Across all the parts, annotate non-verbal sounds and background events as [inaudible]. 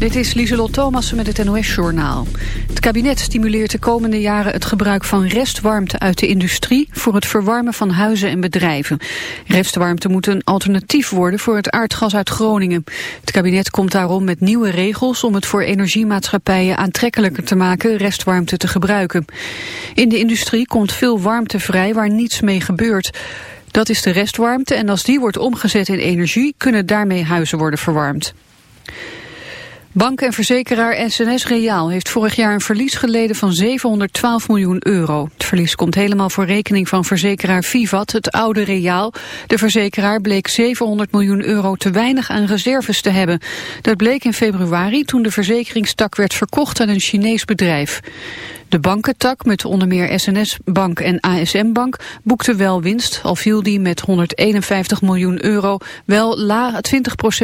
Dit is Lieselot Thomassen met het NOS-journaal. Het kabinet stimuleert de komende jaren het gebruik van restwarmte uit de industrie... voor het verwarmen van huizen en bedrijven. Restwarmte moet een alternatief worden voor het aardgas uit Groningen. Het kabinet komt daarom met nieuwe regels... om het voor energiemaatschappijen aantrekkelijker te maken restwarmte te gebruiken. In de industrie komt veel warmte vrij waar niets mee gebeurt... Dat is de restwarmte en als die wordt omgezet in energie... kunnen daarmee huizen worden verwarmd. Bank en verzekeraar SNS Reaal heeft vorig jaar een verlies geleden van 712 miljoen euro. Het verlies komt helemaal voor rekening van verzekeraar Vivat, het oude Reaal. De verzekeraar bleek 700 miljoen euro te weinig aan reserves te hebben. Dat bleek in februari toen de verzekeringstak werd verkocht aan een Chinees bedrijf. De bankentak met onder meer SNS Bank en ASM Bank boekte wel winst, al viel die met 151 miljoen euro wel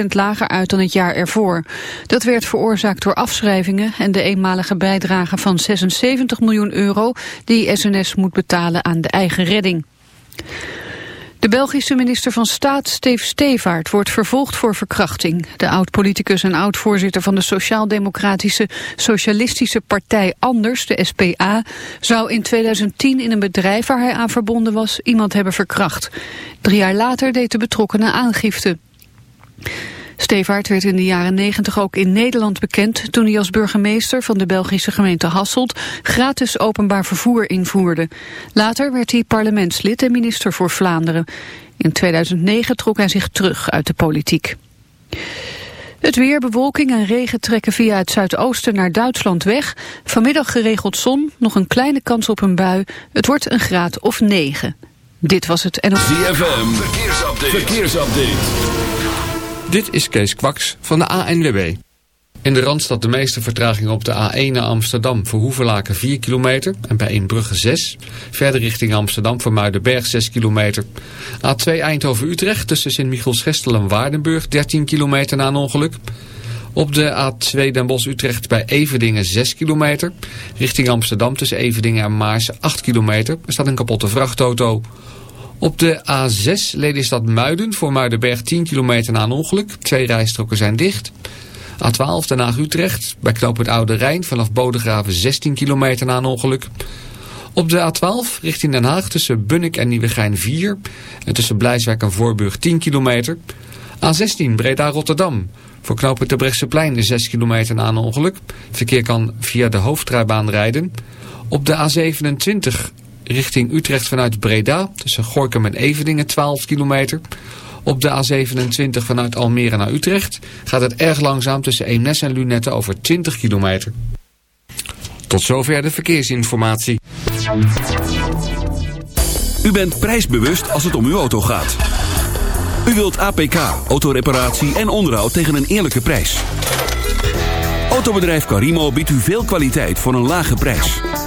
20% lager uit dan het jaar ervoor. Dat werd veroorzaakt door afschrijvingen en de eenmalige bijdrage van 76 miljoen euro die SNS moet betalen aan de eigen redding. De Belgische minister van Staat, Steve Stevaart, wordt vervolgd voor verkrachting. De oud-politicus en oud-voorzitter van de Sociaal-Democratische Socialistische Partij Anders, de SPA, zou in 2010 in een bedrijf waar hij aan verbonden was iemand hebben verkracht. Drie jaar later deed de betrokkenen aangifte. Stevaart werd in de jaren 90 ook in Nederland bekend toen hij als burgemeester van de Belgische gemeente Hasselt gratis openbaar vervoer invoerde. Later werd hij parlementslid en minister voor Vlaanderen. In 2009 trok hij zich terug uit de politiek. Het weer, bewolking en regen trekken via het zuidoosten naar Duitsland weg. Vanmiddag geregeld zon, nog een kleine kans op een bui. Het wordt een graad of 9. Dit was het NOS. Verkeersupdate. verkeersupdate. Dit is Kees Kwaks van de ANWB. In de Randstad de meeste vertraging op de A1 naar Amsterdam voor Hoevelaken 4 kilometer en bij Inbrugge 6. Verder richting Amsterdam voor Muidenberg 6 kilometer. A2 Eindhoven-Utrecht tussen Sint-Michiels-Gestel en Waardenburg 13 kilometer na een ongeluk. Op de A2 Den Bosch-Utrecht bij Everdingen 6 kilometer. Richting Amsterdam tussen Everdingen en Maarsen 8 kilometer. Er staat een kapotte vrachtauto. Op de A6 Lelystad Muiden voor Muidenberg 10 kilometer na een ongeluk. Twee rijstroken zijn dicht. A12 Den Haag-Utrecht bij knoop het Oude Rijn vanaf Bodegraven 16 kilometer na een ongeluk. Op de A12 richting Den Haag tussen Bunnik en Nieuwegein 4. En tussen Blijswijk en Voorburg 10 kilometer. A16 Breda-Rotterdam. Voor knooppunt de Brechtseplein 6 kilometer na een ongeluk. Verkeer kan via de hoofdrijbaan rijden. Op de A27 richting Utrecht vanuit Breda, tussen Gorkum en Eveningen 12 kilometer. Op de A27 vanuit Almere naar Utrecht gaat het erg langzaam tussen Eemnes en Lunette over 20 kilometer. Tot zover de verkeersinformatie. U bent prijsbewust als het om uw auto gaat. U wilt APK, autoreparatie en onderhoud tegen een eerlijke prijs. Autobedrijf Carimo biedt u veel kwaliteit voor een lage prijs.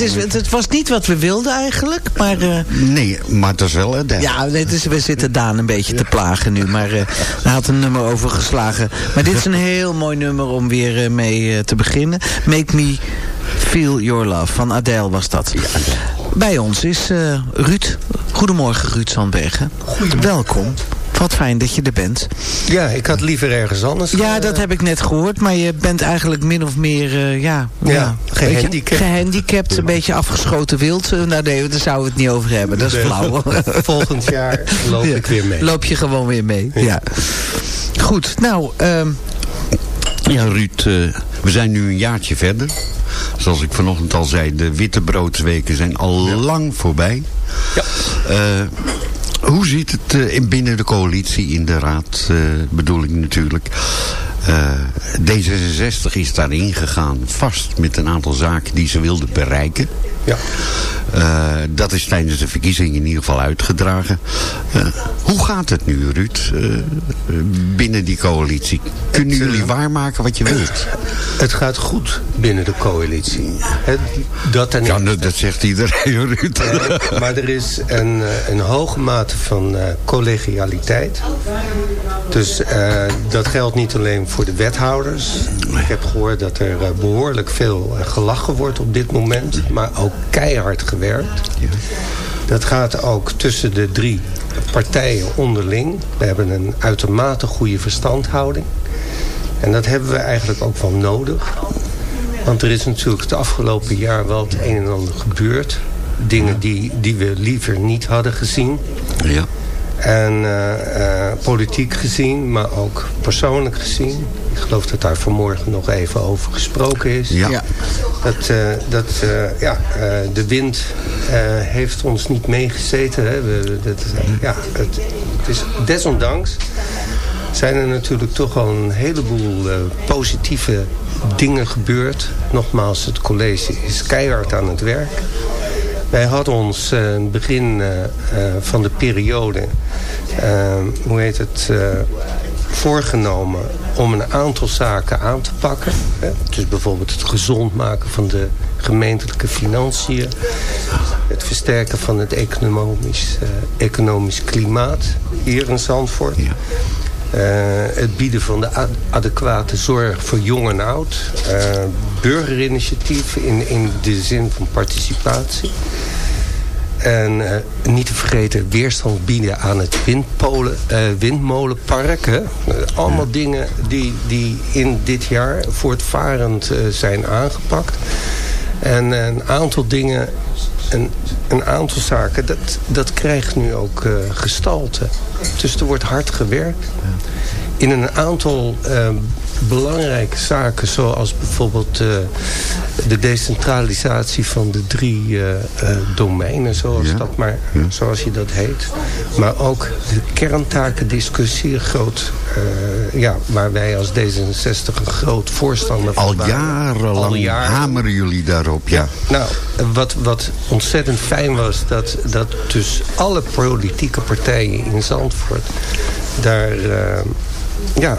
Het, is, het, was niet wat we wilden eigenlijk, maar... Uh, nee, maar het is wel... Uh, ja, het is, we zitten Daan een beetje te plagen nu, maar uh, hij had een nummer overgeslagen. Maar dit is een heel mooi nummer om weer mee te beginnen. Make Me Feel Your Love, van Adele was dat. Ja, Bij ons is Ruud. Goedemorgen, Ruud Sandbergen. Welkom. Wat fijn dat je er bent. Ja, ik had liever ergens anders. Ja, dat heb ik net gehoord. Maar je bent eigenlijk min of meer, uh, ja... Ja, gehandicapt. Gehandicapt, een beetje afgeschoten wild. Uh, nou nee, daar zouden we het niet over hebben. Dat is flauw. [laughs] Volgend jaar loop ik weer mee. Loop je gewoon weer mee, ja. Goed, nou... Um... Ja, Ruud, uh, we zijn nu een jaartje verder. Zoals ik vanochtend al zei, de witte broodsweken zijn al lang voorbij. Ja. Hoe ziet het uh, in binnen de coalitie, in de raad uh, bedoel ik natuurlijk. Uh, D66 is daarin gegaan, vast met een aantal zaken die ze wilden bereiken. Ja. Uh, dat is tijdens de verkiezingen in ieder geval uitgedragen. Uh, hoe gaat het nu, Ruud, uh, binnen die coalitie? Kunnen het, jullie waarmaken wat je wilt? Het gaat goed binnen de coalitie. Het, dat, en ja, dat zegt iedereen, [laughs] Ruud. maar er is een, een hoge mate van collegialiteit. Dus dat geldt niet alleen voor de wethouders. Ik heb gehoord dat er behoorlijk veel gelachen wordt op dit moment. Maar ook keihard gewerkt. Dat gaat ook tussen de drie partijen onderling. We hebben een uitermate goede verstandhouding. En dat hebben we eigenlijk ook wel nodig. Want er is natuurlijk het afgelopen jaar wel het een en ander gebeurd. Dingen die, die we liever niet hadden gezien. Ja. En uh, uh, politiek gezien, maar ook persoonlijk gezien. Ik geloof dat daar vanmorgen nog even over gesproken is. Ja. Dat, uh, dat ja, de wind heeft ons niet meegezeten. Hè. We, dat, ja, het, het, is desondanks zijn er natuurlijk toch al een heleboel positieve dingen gebeurd. Nogmaals, het college is keihard aan het werk. Wij hadden ons uh, begin uh, uh, van de periode, hoe heet het, voorgenomen om een aantal zaken aan te pakken. Hè? Dus bijvoorbeeld het gezond maken van de gemeentelijke financiën. Het versterken van het economisch, economisch klimaat hier in Zandvoort. Ja. Uh, het bieden van de ad adequate zorg voor jong en oud. Uh, burgerinitiatief in, in de zin van participatie. En uh, niet te vergeten weerstand bieden aan het windpolen, windmolenpark. Hè? allemaal dingen die, die in dit jaar voortvarend zijn aangepakt. En een aantal dingen een, een aantal zaken, dat, dat krijgt nu ook uh, gestalte. Dus er wordt hard gewerkt. In een aantal uh, belangrijke zaken, zoals bijvoorbeeld uh, de decentralisatie van de drie uh, domeinen, zoals, ja. dat maar, ja. zoals je dat heet. Maar ook de kerntakendiscussie, groot, ja, waar wij als D66 een groot voorstander van Al jarenlang Al jaren. hameren jullie daarop, ja. ja nou, wat, wat ontzettend fijn was, dat, dat dus alle politieke partijen in Zandvoort daar ja,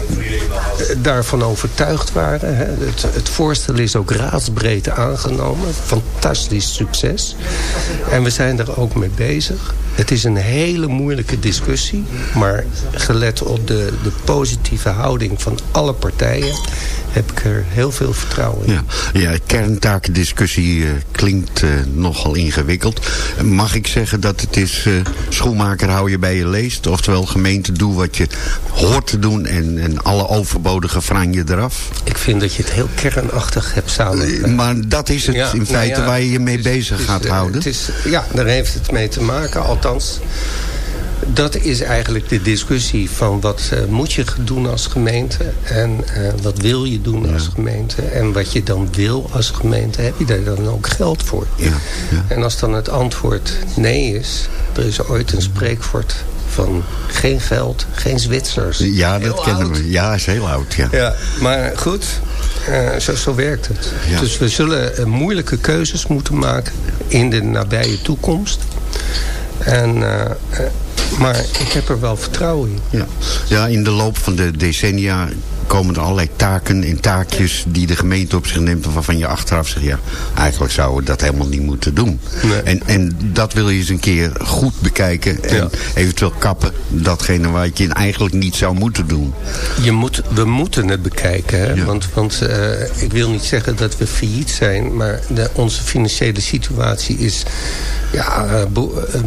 daarvan overtuigd waren. Hè. Het, het, voorstel is ook raadsbreed aangenomen. Fantastisch succes. En we zijn er ook mee bezig. Het is een hele moeilijke discussie. Maar gelet op de, de positieve houding van alle partijen heb ik er heel veel vertrouwen in. Ja, ja kerntakendiscussie uh, klinkt uh, nogal ingewikkeld. Mag ik zeggen dat het is uh, schoenmaker hou je bij je leest? Oftewel gemeente doe wat je hoort te doen en, en alle overbodige franje eraf? Ik vind dat je het heel kernachtig hebt samen. maar dat is het ja, in feite nou ja, waar je je mee is, bezig gaat houden? Het is, ja, daar heeft het mee te maken. Althans, dat is eigenlijk de discussie van wat uh, moet je doen als gemeente en uh, wat wil je doen ja. als gemeente. En wat je dan wil als gemeente, heb je daar dan ook geld voor. Ja. Ja. En als dan het antwoord nee is, er is ooit een spreekwoord van geen geld, geen Zwitsers. Ja, dat heel kennen oud. we. Ja, is heel oud. Ja, ja maar goed, uh, zo, zo, werkt het. Dus we zullen moeilijke keuzes moeten maken in de nabije toekomst. En maar ik heb er wel vertrouwen in. Ja, ja in de loop van de decennia komen er allerlei taken en taakjes die de gemeente op zich neemt. Waarvan je achteraf zegt, ja, eigenlijk zouden we dat helemaal niet moeten doen. En, en dat wil je eens een keer goed bekijken. En eventueel kappen datgene wat je eigenlijk niet zou moeten doen. Je moet, we moeten het bekijken. Hè? Want, want uh, ik wil niet zeggen dat we failliet zijn. Maar de, onze financiële situatie is ja, eh, eh,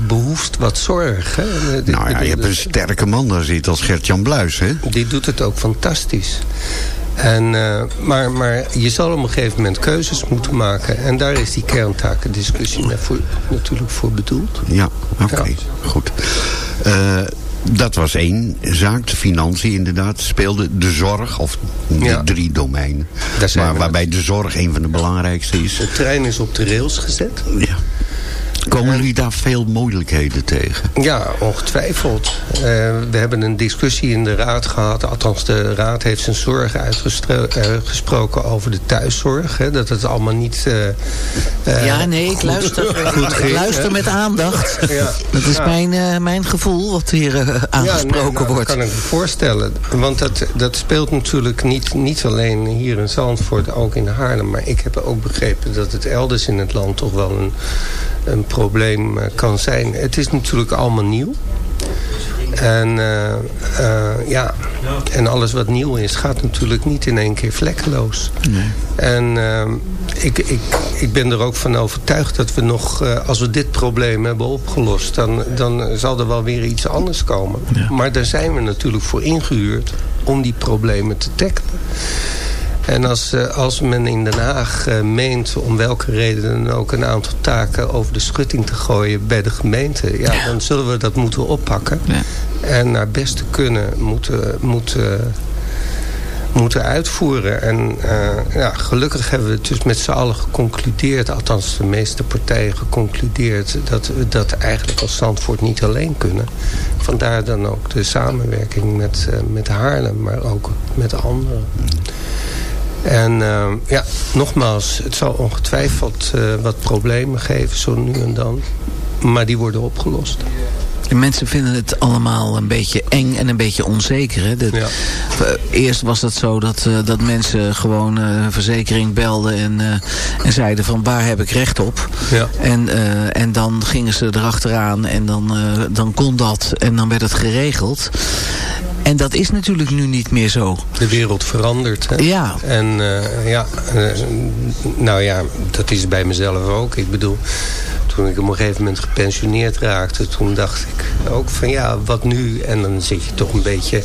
behoeft wat zorg. Hè? Nou ja, je hebt een sterke man daar zit als Gert-Jan Bluis. Hè? Die doet het ook fantastisch. En, uh, maar, maar je zal op een gegeven moment keuzes moeten maken. En daar is die kerntakendiscussie voor, natuurlijk voor bedoeld. Ja, oké. Goed. Uh, dat was één zaak. De financiën inderdaad speelde. De zorg, of de drie domeinen. Maar, waarbij de zorg een van de belangrijkste is. De trein is op de rails gezet. Ja. Komen jullie daar veel moeilijkheden tegen? Ja, ongetwijfeld. Uh, we hebben een discussie in de raad gehad. Althans, de raad heeft zijn zorgen uitgesproken uh, over de thuiszorg. Hè, dat het allemaal niet... Uh, ja, nee, ik luister, [laughs] goed ik luister met aandacht. [laughs] Ja. Dat is mijn, mijn gevoel wat hier aangesproken ja, nee, nou, wordt. Dat kan ik me voorstellen. Want dat, dat speelt natuurlijk niet, niet alleen hier in Zandvoort, ook in Haarlem. Maar ik heb ook begrepen dat het elders in het land toch wel een een probleem eh, kan zijn. Het is natuurlijk allemaal nieuw. En, uh, uh, ja. en alles wat nieuw is gaat natuurlijk niet in één keer vlekkeloos. Nee. En uh, ik, ik, ik ben er ook van overtuigd dat we nog, als we dit probleem hebben opgelost... dan, dan zal er wel weer iets anders komen. Ja. Maar daar zijn we natuurlijk voor ingehuurd om die problemen te tackelen. En als, eh, als men in Den Haag eh, meent om welke reden dan ook een aantal taken over de schutting te gooien bij de gemeente. Ja, dan zullen we dat moeten oppakken. Ja. En naar beste kunnen moeten, moeten, moeten uitvoeren. En uh, ja, gelukkig hebben we het dus met z'n allen geconcludeerd, althans de meeste partijen geconcludeerd, dat we dat eigenlijk als Zandvoort niet alleen kunnen. Vandaar dan ook de samenwerking met, uh, met Haarlem, maar ook met anderen. En uh, ja, nogmaals, het zal ongetwijfeld uh, wat problemen geven, zo nu en dan. Maar die worden opgelost. En mensen vinden het allemaal een beetje eng en een beetje onzeker. Hè? Dat, ja. Eerst was het zo dat, uh, dat mensen gewoon uh, verzekering belden en, en zeiden van waar heb ik recht op. Ja. En, en dan gingen ze erachteraan en dan, dan kon dat en dan werd het geregeld. En dat is natuurlijk nu niet meer zo. De wereld verandert. Hè? Ja. En uh, ja, uh, nou ja, dat is bij mezelf ook. Ik bedoel, toen ik op een gegeven moment gepensioneerd raakte... toen dacht ik ook van ja, wat nu? En dan zit je toch een beetje,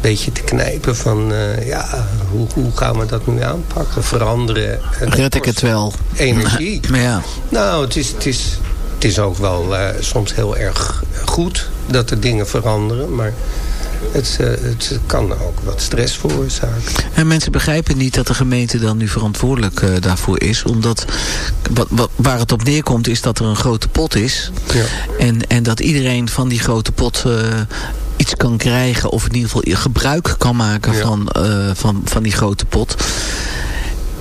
beetje te knijpen van... Uh, ja, hoe, hoe gaan we dat nu aanpakken? Veranderen. Red ik het wel? Energie. [laughs] Maar ja. Nou, het is... Het is het is ook wel soms heel erg goed dat er dingen veranderen. Maar het, uh, het kan ook wat stress veroorzaken. En mensen begrijpen niet dat de gemeente dan nu verantwoordelijk uh, daarvoor is. Omdat wat, wat, waar het op neerkomt is dat er een grote pot is. Ja. En, en dat iedereen van die grote pot uh, iets kan krijgen. Of in ieder geval gebruik kan maken ja. van, van, van die grote pot.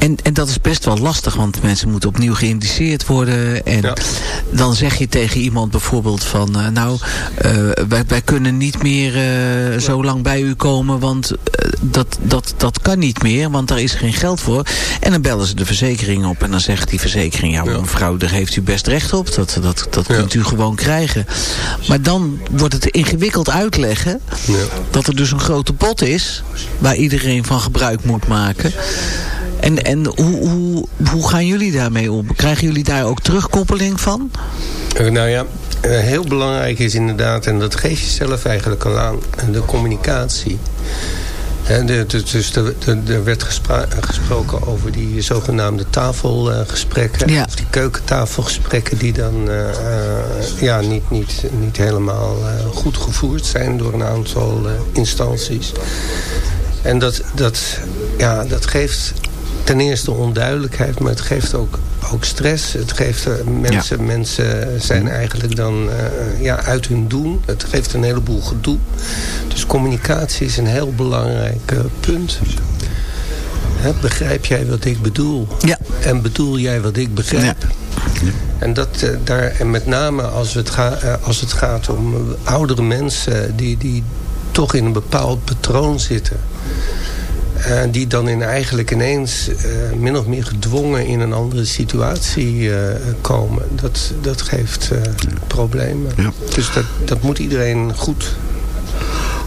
En, en dat is best wel lastig, want mensen moeten opnieuw geïndiceerd worden. En ja. dan zeg je tegen iemand bijvoorbeeld van... Uh, nou, uh, wij, wij kunnen niet meer uh, zo lang bij u komen... want dat, dat, dat kan niet meer, want daar is geen geld voor. En dan bellen ze de verzekering op en dan zegt die verzekering... ja, ja. mevrouw, daar heeft u best recht op. Dat, dat, dat ja. kunt u gewoon krijgen. Maar dan wordt het ingewikkeld uitleggen... dat er dus een grote pot is... waar iedereen van gebruik moet maken... En, en hoe, hoe, hoe gaan jullie daarmee om? Krijgen jullie daar ook terugkoppeling van? Nou ja, heel belangrijk is inderdaad, en dat geef je zelf eigenlijk al aan, de communicatie. De, de, dus er werd gesproken over die zogenaamde tafelgesprekken. Uh, ja. Of die keukentafelgesprekken die dan uh, ja, niet, niet, niet helemaal goed gevoerd zijn door een aantal instanties. En dat, dat, ja, dat geeft ten eerste onduidelijkheid, maar het geeft ook, ook stress. Het geeft uh, mensen, ja. mensen zijn eigenlijk dan uh, ja, uit hun doen. Het geeft een heleboel gedoe. Dus communicatie is een heel belangrijk uh, punt. He, begrijp jij wat ik bedoel? Ja. En bedoel jij wat ik begrijp? Ja. En, dat, daar, en met name als het, ga, als het gaat om oudere mensen die, die toch in een bepaald patroon zitten Uh, die dan in eigenlijk ineens uh, min of meer gedwongen in een andere situatie uh, komen. Dat, dat geeft problemen. Ja. Dus dat, dat moet iedereen goed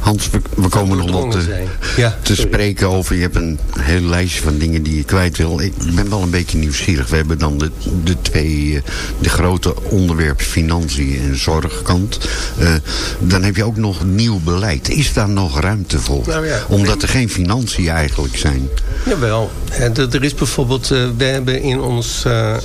Hans, we, we komen nog wat te, ja, te spreken over... je hebt een heel lijstje van dingen die je kwijt wil. Ik ben wel een beetje nieuwsgierig. We hebben dan de, de twee de grote onderwerpen financiën en zorgkant. Uh, dan heb je ook nog nieuw beleid. Is daar nog ruimte voor? Nou ja, Omdat er geen financiën eigenlijk zijn. Jawel. Er is bijvoorbeeld... Uh, we hebben in ons uh,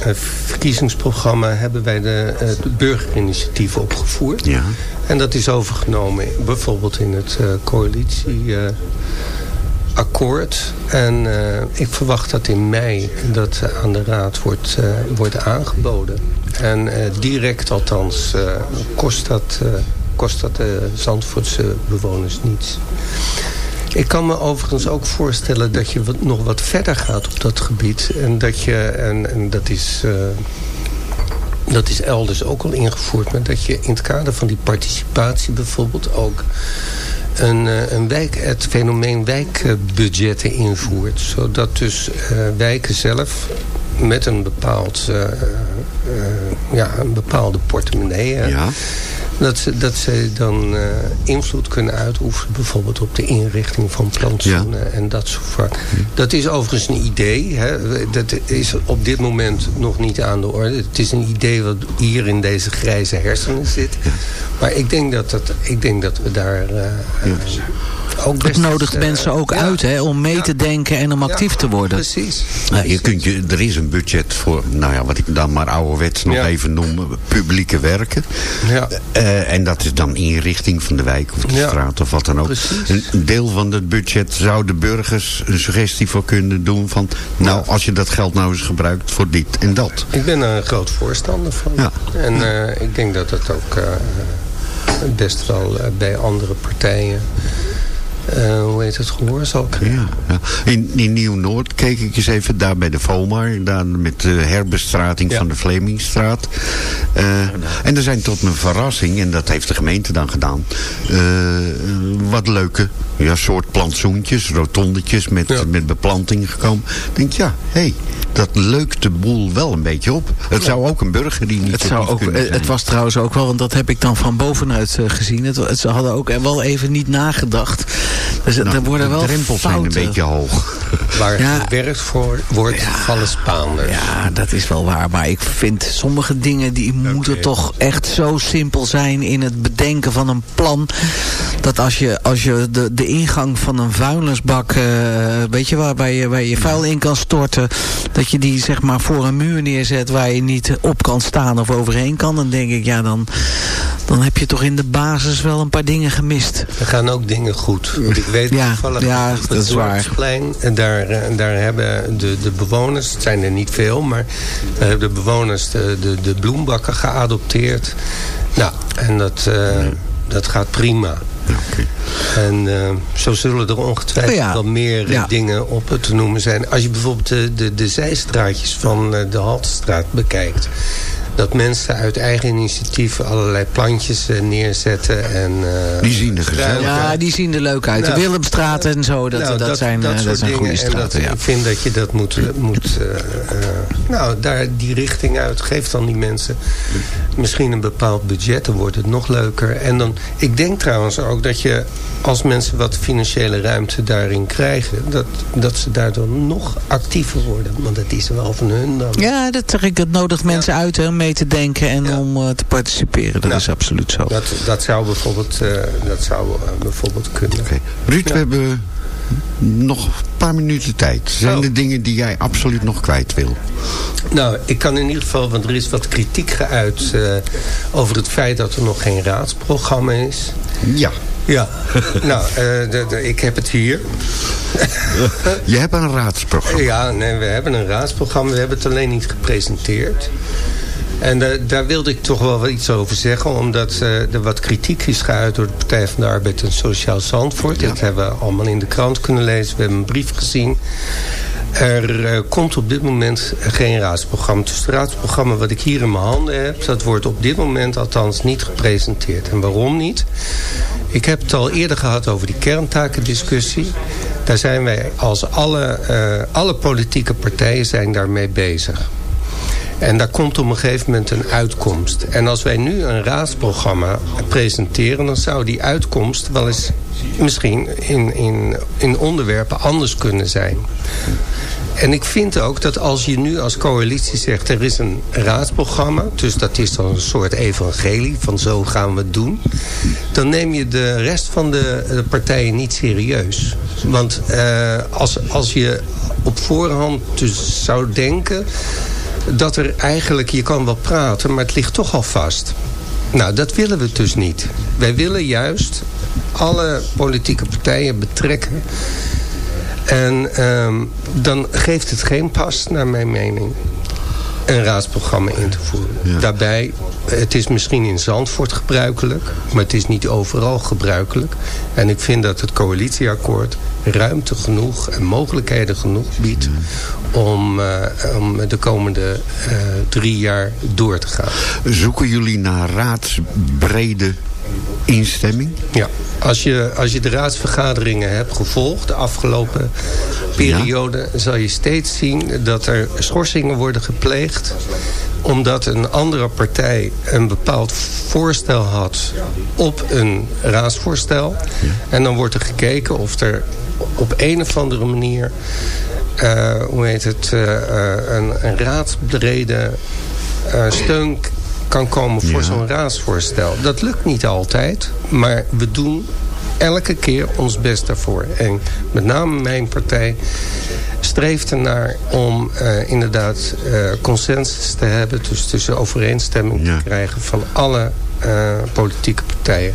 verkiezingsprogramma... hebben wij de, de burgerinitiatief opgevoerd. Ja. En dat is overgenomen bijvoorbeeld in het uh, coalitieakkoord. en uh, ik verwacht dat in mei dat aan de raad wordt, uh, wordt aangeboden. En direct althans kost dat, kost dat de Zandvoortse bewoners niets. Ik kan me overigens ook voorstellen dat je wat, nog wat verder gaat op dat gebied. En dat je, en, en dat is dat is elders ook al ingevoerd. Maar dat je in het kader van die participatie bijvoorbeeld ook een, eh, een wijk, het fenomeen wijkbudgetten invoert. Zodat dus uh, wijken zelf met een, bepaald, uh, ja, een bepaalde portemonnee... Ja. Dat ze, dat ze dan uh, invloed kunnen uitoefenen. Bijvoorbeeld op de inrichting van plantsoenen en dat soort van. Dat is overigens een idee. Hè. Dat is op dit moment nog niet aan de orde. Het is een idee wat hier in deze grijze hersenen zit. Maar ik denk dat, dat, ik denk dat we daar... Uh, ook het nodigt uh, mensen ook uit hè, om mee ja. te denken en om actief te worden. Precies. Nou, je kunt je, er is een budget voor, nou ja, wat ik dan maar ouderwets nog even noem, publieke werken. Ja. Uh, en dat is dan inrichting van de wijk of de straat of wat dan ook. Precies. Een deel van het budget zou de burgers een suggestie voor kunnen doen van, nou, als je dat geld nou eens gebruikt voor dit en dat. Ik ben er een groot voorstander van. Ja. En uh, ik denk dat dat ook best wel bij andere partijen uh, hoe heet het, gehoorzaam. Ja, ja. In, in Nieuw-Noord keek ik eens even daar bij de FOMAR. Daar met de herbestrating van de Vlemingstraat. Uh, en er zijn tot mijn verrassing, en dat heeft de gemeente dan gedaan... Uh, wat leuke ja, soort plantsoentjes, rotondetjes met, ja. met beplanting gekomen. Ik denk, ja, hé, hey, dat leukt de boel wel een beetje op. Het zou ook een burger die niet het zou ook, Het was trouwens ook wel, want dat heb ik dan van bovenuit gezien. Het, het, ze hadden ook wel even niet nagedacht. Dus nou, er worden wel drempels zijn een beetje hoog. [laughs] Waar ja, gewerkt voor wordt, ja, vallen Spaanders. Ja, dat is wel waar. Maar ik vind sommige dingen die okay. moeten toch echt zo simpel zijn in het bedenken van een plan. Dat als je, als je de, de ingang van een vuilnisbak, uh, weet je waar, waar je, waar je vuil in kan storten. Dat je die zeg maar voor een muur neerzet waar je niet op kan staan of overheen kan. Dan denk ik, ja dan, dan heb je toch in de basis wel een paar dingen gemist. Er gaan ook dingen goed. [laughs] Weet ja, toevallig ja, dat is waar. En daar, eh, daar hebben de, de bewoners, het zijn er niet veel, maar hebben de bewoners de, de, de bloembakken geadopteerd. Nou, en dat, uh, dat gaat prima. Okay. En uh, zo zullen er ongetwijfeld oh ja. wel meer ja. dingen op te noemen zijn. Als je bijvoorbeeld de, de, de zijstraatjes van de Haltestraat bekijkt dat mensen uit eigen initiatief allerlei plantjes uh, neerzetten. En, uh, die zien er gezellig Ja, die zien er leuk uit. Nou, de Willemstraat en zo, dat, nou, dat, dat, zijn, dat, dat zijn goede straten. Dat, ja. Ik vind dat je dat moet... moet nou, daar die richting uit. Geef dan die mensen misschien een bepaald budget. Dan wordt het nog leuker. En dan, ik denk trouwens ook dat je als mensen wat financiële ruimte daarin krijgen... dat, dat ze daardoor nog actiever worden. Want dat is wel van hun dan. Ja, dat, dat nodigt mensen ja. uit hè, om mee te denken en ja. om uh, te participeren. Dat nou, is absoluut zo. Dat, dat zou bijvoorbeeld, uh, dat zou, uh, bijvoorbeeld kunnen. Okay. Ruud, we hebben nog een paar minuten tijd. Zijn oh. er dingen die jij absoluut nog kwijt wil? Nou, ik kan in ieder geval, want er is wat kritiek geuit uh, over het feit dat er nog geen raadsprogramma is. Ja. Ja, nou, uh, de, de, ik heb het hier. Je hebt een raadsprogramma? Ja, nee, we hebben een raadsprogramma. We hebben het alleen niet gepresenteerd. En uh, daar wilde ik toch wel iets over zeggen. Omdat uh, er wat kritiek is geuit door de Partij van de Arbeid en Sociaal Zandvoort. Ja. Dat hebben we allemaal in de krant kunnen We hebben een brief gezien. Er uh, komt op dit moment geen raadsprogramma. Dus het raadsprogramma wat ik hier in mijn handen heb... dat wordt op dit moment althans niet gepresenteerd. En waarom niet? Ik heb het al eerder gehad over die kerntakendiscussie. Daar zijn wij als alle, uh, alle politieke partijen zijn daarmee bezig. En daar komt op een gegeven moment een uitkomst. En als wij nu een raadsprogramma presenteren... dan zou die uitkomst wel eens misschien in, in, in onderwerpen anders kunnen zijn. En ik vind ook dat als je nu als coalitie zegt... er is een raadsprogramma, dus dat is dan een soort evangelie... van zo gaan we het doen... dan neem je de rest van de, partijen niet serieus. Want uh, als, als je op voorhand dus zou denken dat er eigenlijk, je kan wel praten, maar het ligt toch al vast. Nou, dat willen we dus niet. Wij willen juist alle politieke partijen betrekken. En um, dan geeft het geen pas, naar mijn mening, een raadsprogramma in te voeren. Daarbij, het is misschien in Zandvoort gebruikelijk, maar het is niet overal gebruikelijk. En ik vind dat het coalitieakkoord ruimte genoeg en mogelijkheden genoeg biedt om, uh, om de komende uh, drie jaar door te gaan. Zoeken jullie naar raadsbrede instemming? Ja, als je, als je de raadsvergaderingen hebt gevolgd de afgelopen periode... zal je steeds zien dat er schorsingen worden gepleegd omdat een andere partij een bepaald voorstel had op een raadsvoorstel. En dan wordt er gekeken of er op een of andere manier... Uh, hoe heet het, uh, een, een raadsbrede steun kan komen voor zo'n raadsvoorstel. Dat lukt niet altijd, maar we doen elke keer ons best daarvoor. En met name mijn partij streeft ernaar om uh, inderdaad uh, consensus te hebben... dus tussen overeenstemming te krijgen van alle uh, politieke partijen.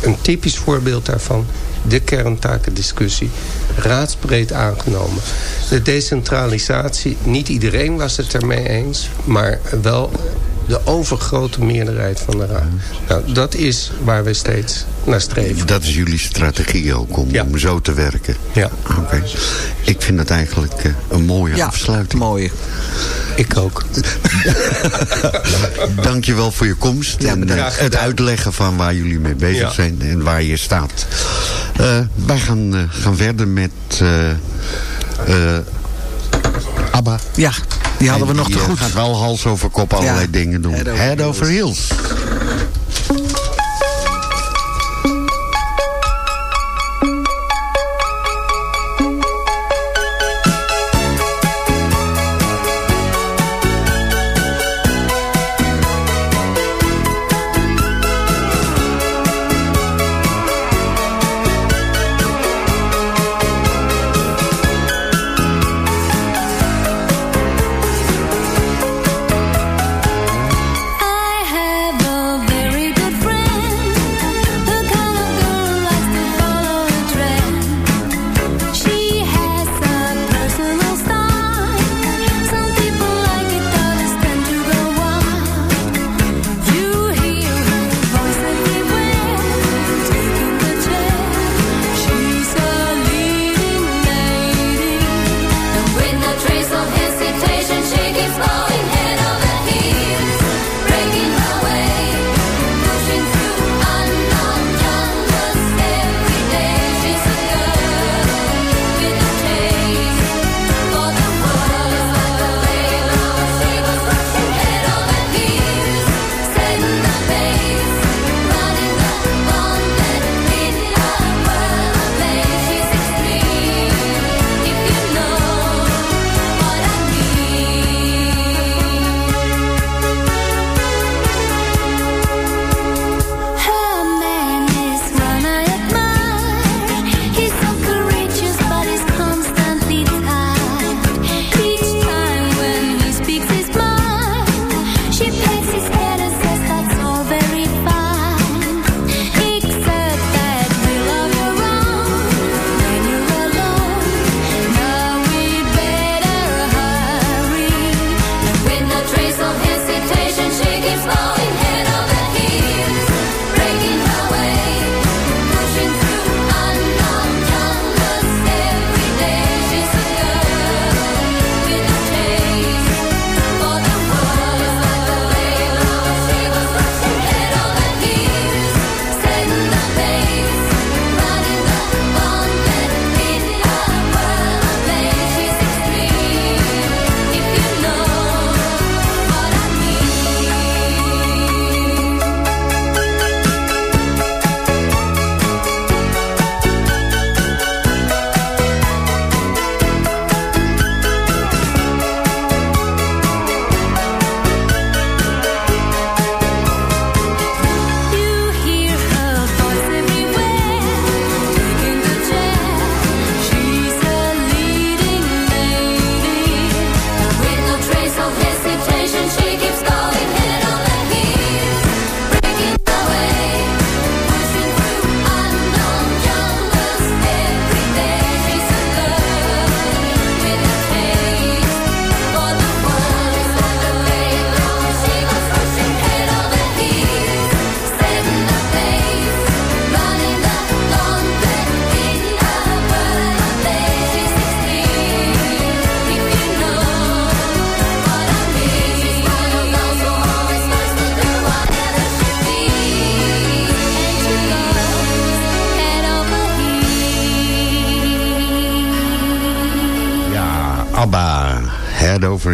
Een typisch voorbeeld daarvan, de kerntakendiscussie, raadsbreed aangenomen. De decentralisatie, niet iedereen was het ermee eens... maar wel de overgrote meerderheid van de raad. Nou, dat is waar we steeds naar streven. Dat is jullie strategie ook, om, om zo te werken? Ja. Oké. Ik vind het eigenlijk uh, een mooie ja, afsluiting. mooi. Ik ook. [laughs] Dankjewel voor je komst. Ja, en uh, het uitleggen van waar jullie mee bezig ja. zijn en waar je staat. Uh, wij gaan, gaan verder met... ABBA. Ja, die hadden we nog die, te goed. gaat wel hals over kop allerlei dingen doen. Head over, Head over heels.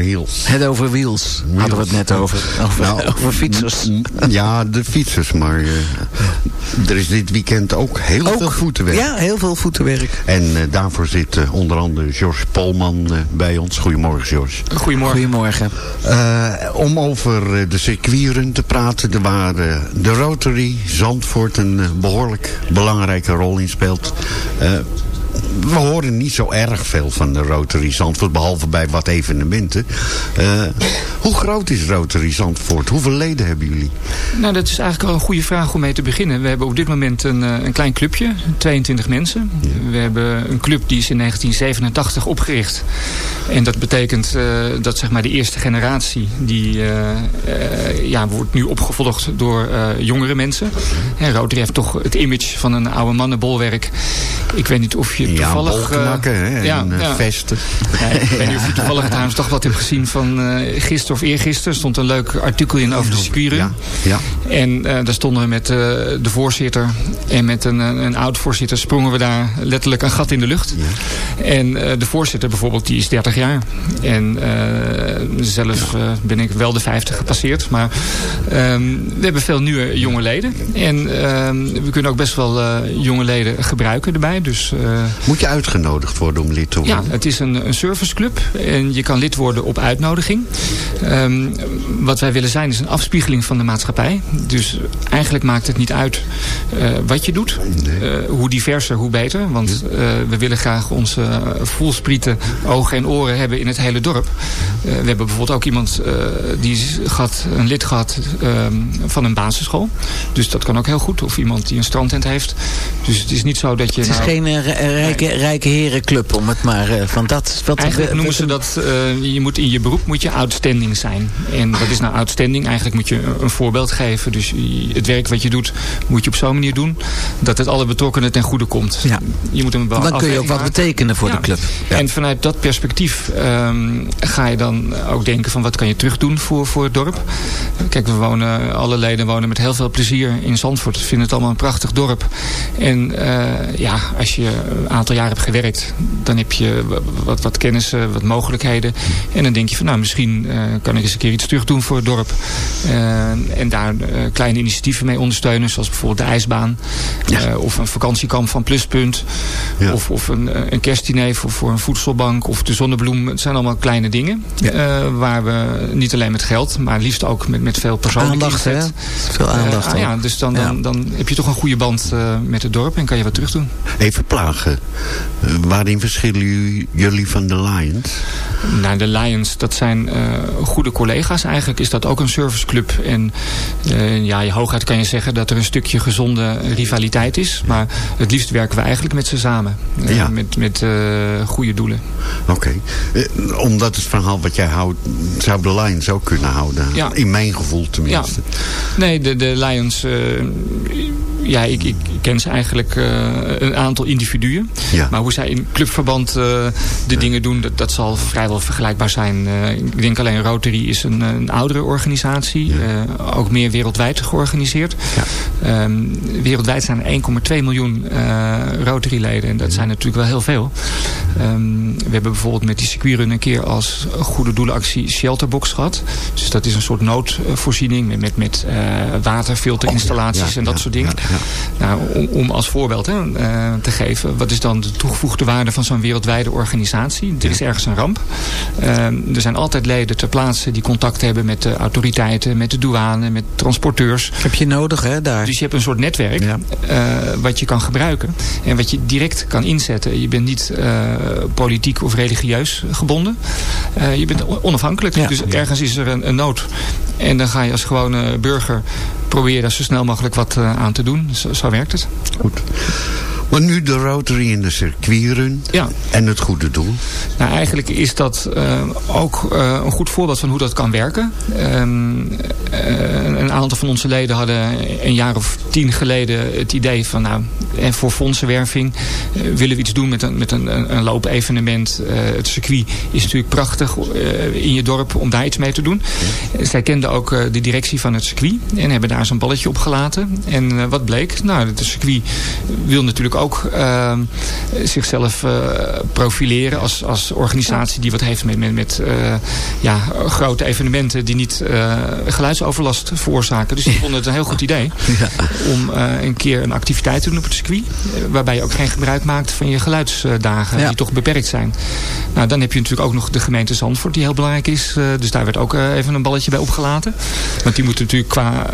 Heels. Head over wheels. Hadden we het net over. Over, Nou, over fietsers. Ja, de fietsers, maar eh, er is dit weekend ook heel veel Ook, voetenwerk. Ja, heel veel voetenwerk. En eh, daarvoor zit eh, onder andere George Polman eh, bij ons. Goedemorgen, George. Goedemorgen. Goedemorgen. Eh, om over de circuitrun te praten, er waar de Rotary Zandvoort een eh, behoorlijk belangrijke rol in speelt. We horen niet zo erg veel van de Rotary Zandvoort, behalve bij wat evenementen. Eh, hoe groot is Rotary Zandvoort? Hoeveel leden hebben jullie? Nou, dat is eigenlijk al een goede vraag om mee te beginnen. We hebben op dit moment een, eh, een klein clubje, 22 mensen. We hebben een club die is in 1987 opgericht. En dat betekent eh, dat zeg maar de eerste generatie, die eh, ja, wordt nu opgevolgd door jongere mensen. Hè, Rotary heeft toch het image van een oude mannenbolwerk. Ik weet niet of je Ja, toevallig... hè, en ja, ja. vesten. Ja, ik weet niet of je [laughs] toevallig trouwens toch wat hebt gezien van eh gisteren of eergisteren. stond een leuk artikel in over de circuitrun. Ja, ja. En eh, daar stonden we met eh, de voorzitter en met een, een, oud-voorzitter sprongen we daar letterlijk een gat in de lucht. En eh, de voorzitter bijvoorbeeld, die is 30 jaar. En zelf ben ik wel de 50 gepasseerd. Maar ehm, we hebben veel nieuwe jonge leden. En ehm, we kunnen ook best wel jonge leden gebruiken erbij. Dus Moet je uitgenodigd worden om lid te worden? ja, het is een, een serviceclub en je kan lid worden op uitnodiging. Ehm, wat wij willen zijn is een afspiegeling van de maatschappij. Dus eigenlijk maakt het niet uit eh, wat je doet. Eh, hoe diverser, hoe beter. Want eh, we willen graag onze voelsprieten, ogen en oren hebben in het hele dorp. Uh, we hebben bijvoorbeeld ook iemand uh, die gehad, een lid gehad um, van een basisschool. Dus dat kan ook heel goed. Of iemand die een strandtent heeft. Dus het is niet zo dat je... Het is nou, geen rijke, rijke herenclub om het maar uh, van dat... Wat, Eigenlijk noemen ze dat, uh, je moet in je beroep moet je outstanding zijn. En wat is nou outstanding? Eigenlijk moet je een voorbeeld geven. Dus het werk wat je doet, moet je op zo'n manier doen dat het alle betrokkenen ten goede komt. Ja. Je moet een dan kun je ook wat betekenen voor ja. de club. Ja. En vanuit dat perspectief um, ga je dan ook denken van wat kan je terug doen voor, voor het dorp. Kijk, we wonen, alle leden wonen met heel veel plezier in Zandvoort. We vinden het allemaal een prachtig dorp. En uh, ja, als je een aantal jaar hebt gewerkt, dan heb je wat, wat kennis, wat mogelijkheden. En dan denk je van nou, misschien uh, kan ik eens een keer iets terug doen voor het dorp. Uh, en daar kleine initiatieven mee ondersteunen, zoals bijvoorbeeld de ijsbaan. Ja. of een vakantiekamp van Pluspunt. Ja. Of, of een, een kerstdiner voor, voor een voedselbank. Of de zonnebloem. Het zijn allemaal kleine dingen. Ja. waar we niet alleen met geld, maar liefst ook met, met veel persoonlijke aandacht, inzet. Hè? Veel aandacht. ah, ja, dus dan, dan, dan heb je toch een goede band met het dorp en kan je wat terug doen. Even plagen. Waarin verschillen jullie van de Lions? Nou, de Lions, dat zijn uh, goede collega's. Eigenlijk is dat ook een serviceclub. En uh, ja, je hooguit kan je zeggen dat er een stukje gezonde rivaliteit is. Maar het liefst werken we eigenlijk met ze samen. Ja. Met, met goede doelen. Oké. Okay. omdat het verhaal wat jij houdt, zou de Lions ook kunnen houden. Ja. In mijn gevoel tenminste. Ja. Nee, de, de Lions... ja, ik, ik ken ze eigenlijk een aantal individuen. Ja. Maar hoe zij in clubverband de dingen doen, dat, dat zal vrijwel vergelijkbaar zijn. Ik denk alleen Rotary is een, een oudere organisatie. Ja. Uh, ook meer wereldwijd georganiseerd. Ja. Um, wereldwijd zijn er 1,2 miljoen uh, Rotary-leden. En dat zijn natuurlijk wel heel veel. Um, we hebben bijvoorbeeld met die circuitrun een keer als goede doelenactie Shelterbox gehad. Dus dat is een soort noodvoorziening met, met, met waterfilterinstallaties oh, en dat soort dingen. Nou, om, om, als voorbeeld hè, te geven. Wat is dan de toegevoegde waarde van zo'n wereldwijde organisatie? Er is ergens een ramp. Uh, er zijn altijd leden ter plaatse die contact hebben met de autoriteiten, met de douane, met transporteurs. Heb je nodig hè, daar. Dus je hebt een soort netwerk ja. uh, wat je kan gebruiken. En wat je direct kan inzetten. Je bent niet uh, politiek of religieus gebonden. Uh, je bent onafhankelijk. Ja. Dus ergens is er een, een, nood. En dan ga je als gewone burger proberen daar zo snel mogelijk wat aan te doen. Zo, zo werkt het. Goed. Maar nu de Rotary in de circuitrun ja. en het goede doel. Nou, eigenlijk is dat uh, ook uh, een goed voorbeeld van hoe dat kan werken. Um, uh, een aantal van onze leden hadden een jaar of tien geleden het idee van... nou, en voor fondsenwerving willen we iets doen met een, met een, een loopevenement. het circuit is natuurlijk prachtig in je dorp om daar iets mee te doen. Ja. Zij kenden ook de directie van het circuit en hebben daar zo'n balletje op gelaten. En wat bleek? Nou, het circuit wil natuurlijk ook ehm, zichzelf profileren als, als organisatie die wat heeft met, met, met ja, grote evenementen die niet geluidsoverlast veroorzaken. Dus die vonden het een heel goed idee [laughs] om een keer een activiteit te doen op het circuit. waarbij je ook geen gebruik maakt van je geluidsdagen die toch beperkt zijn. Nou, dan heb je natuurlijk ook nog de gemeente Zandvoort die heel belangrijk is. dus daar werd ook even een balletje bij opgelaten. Want die moeten natuurlijk qua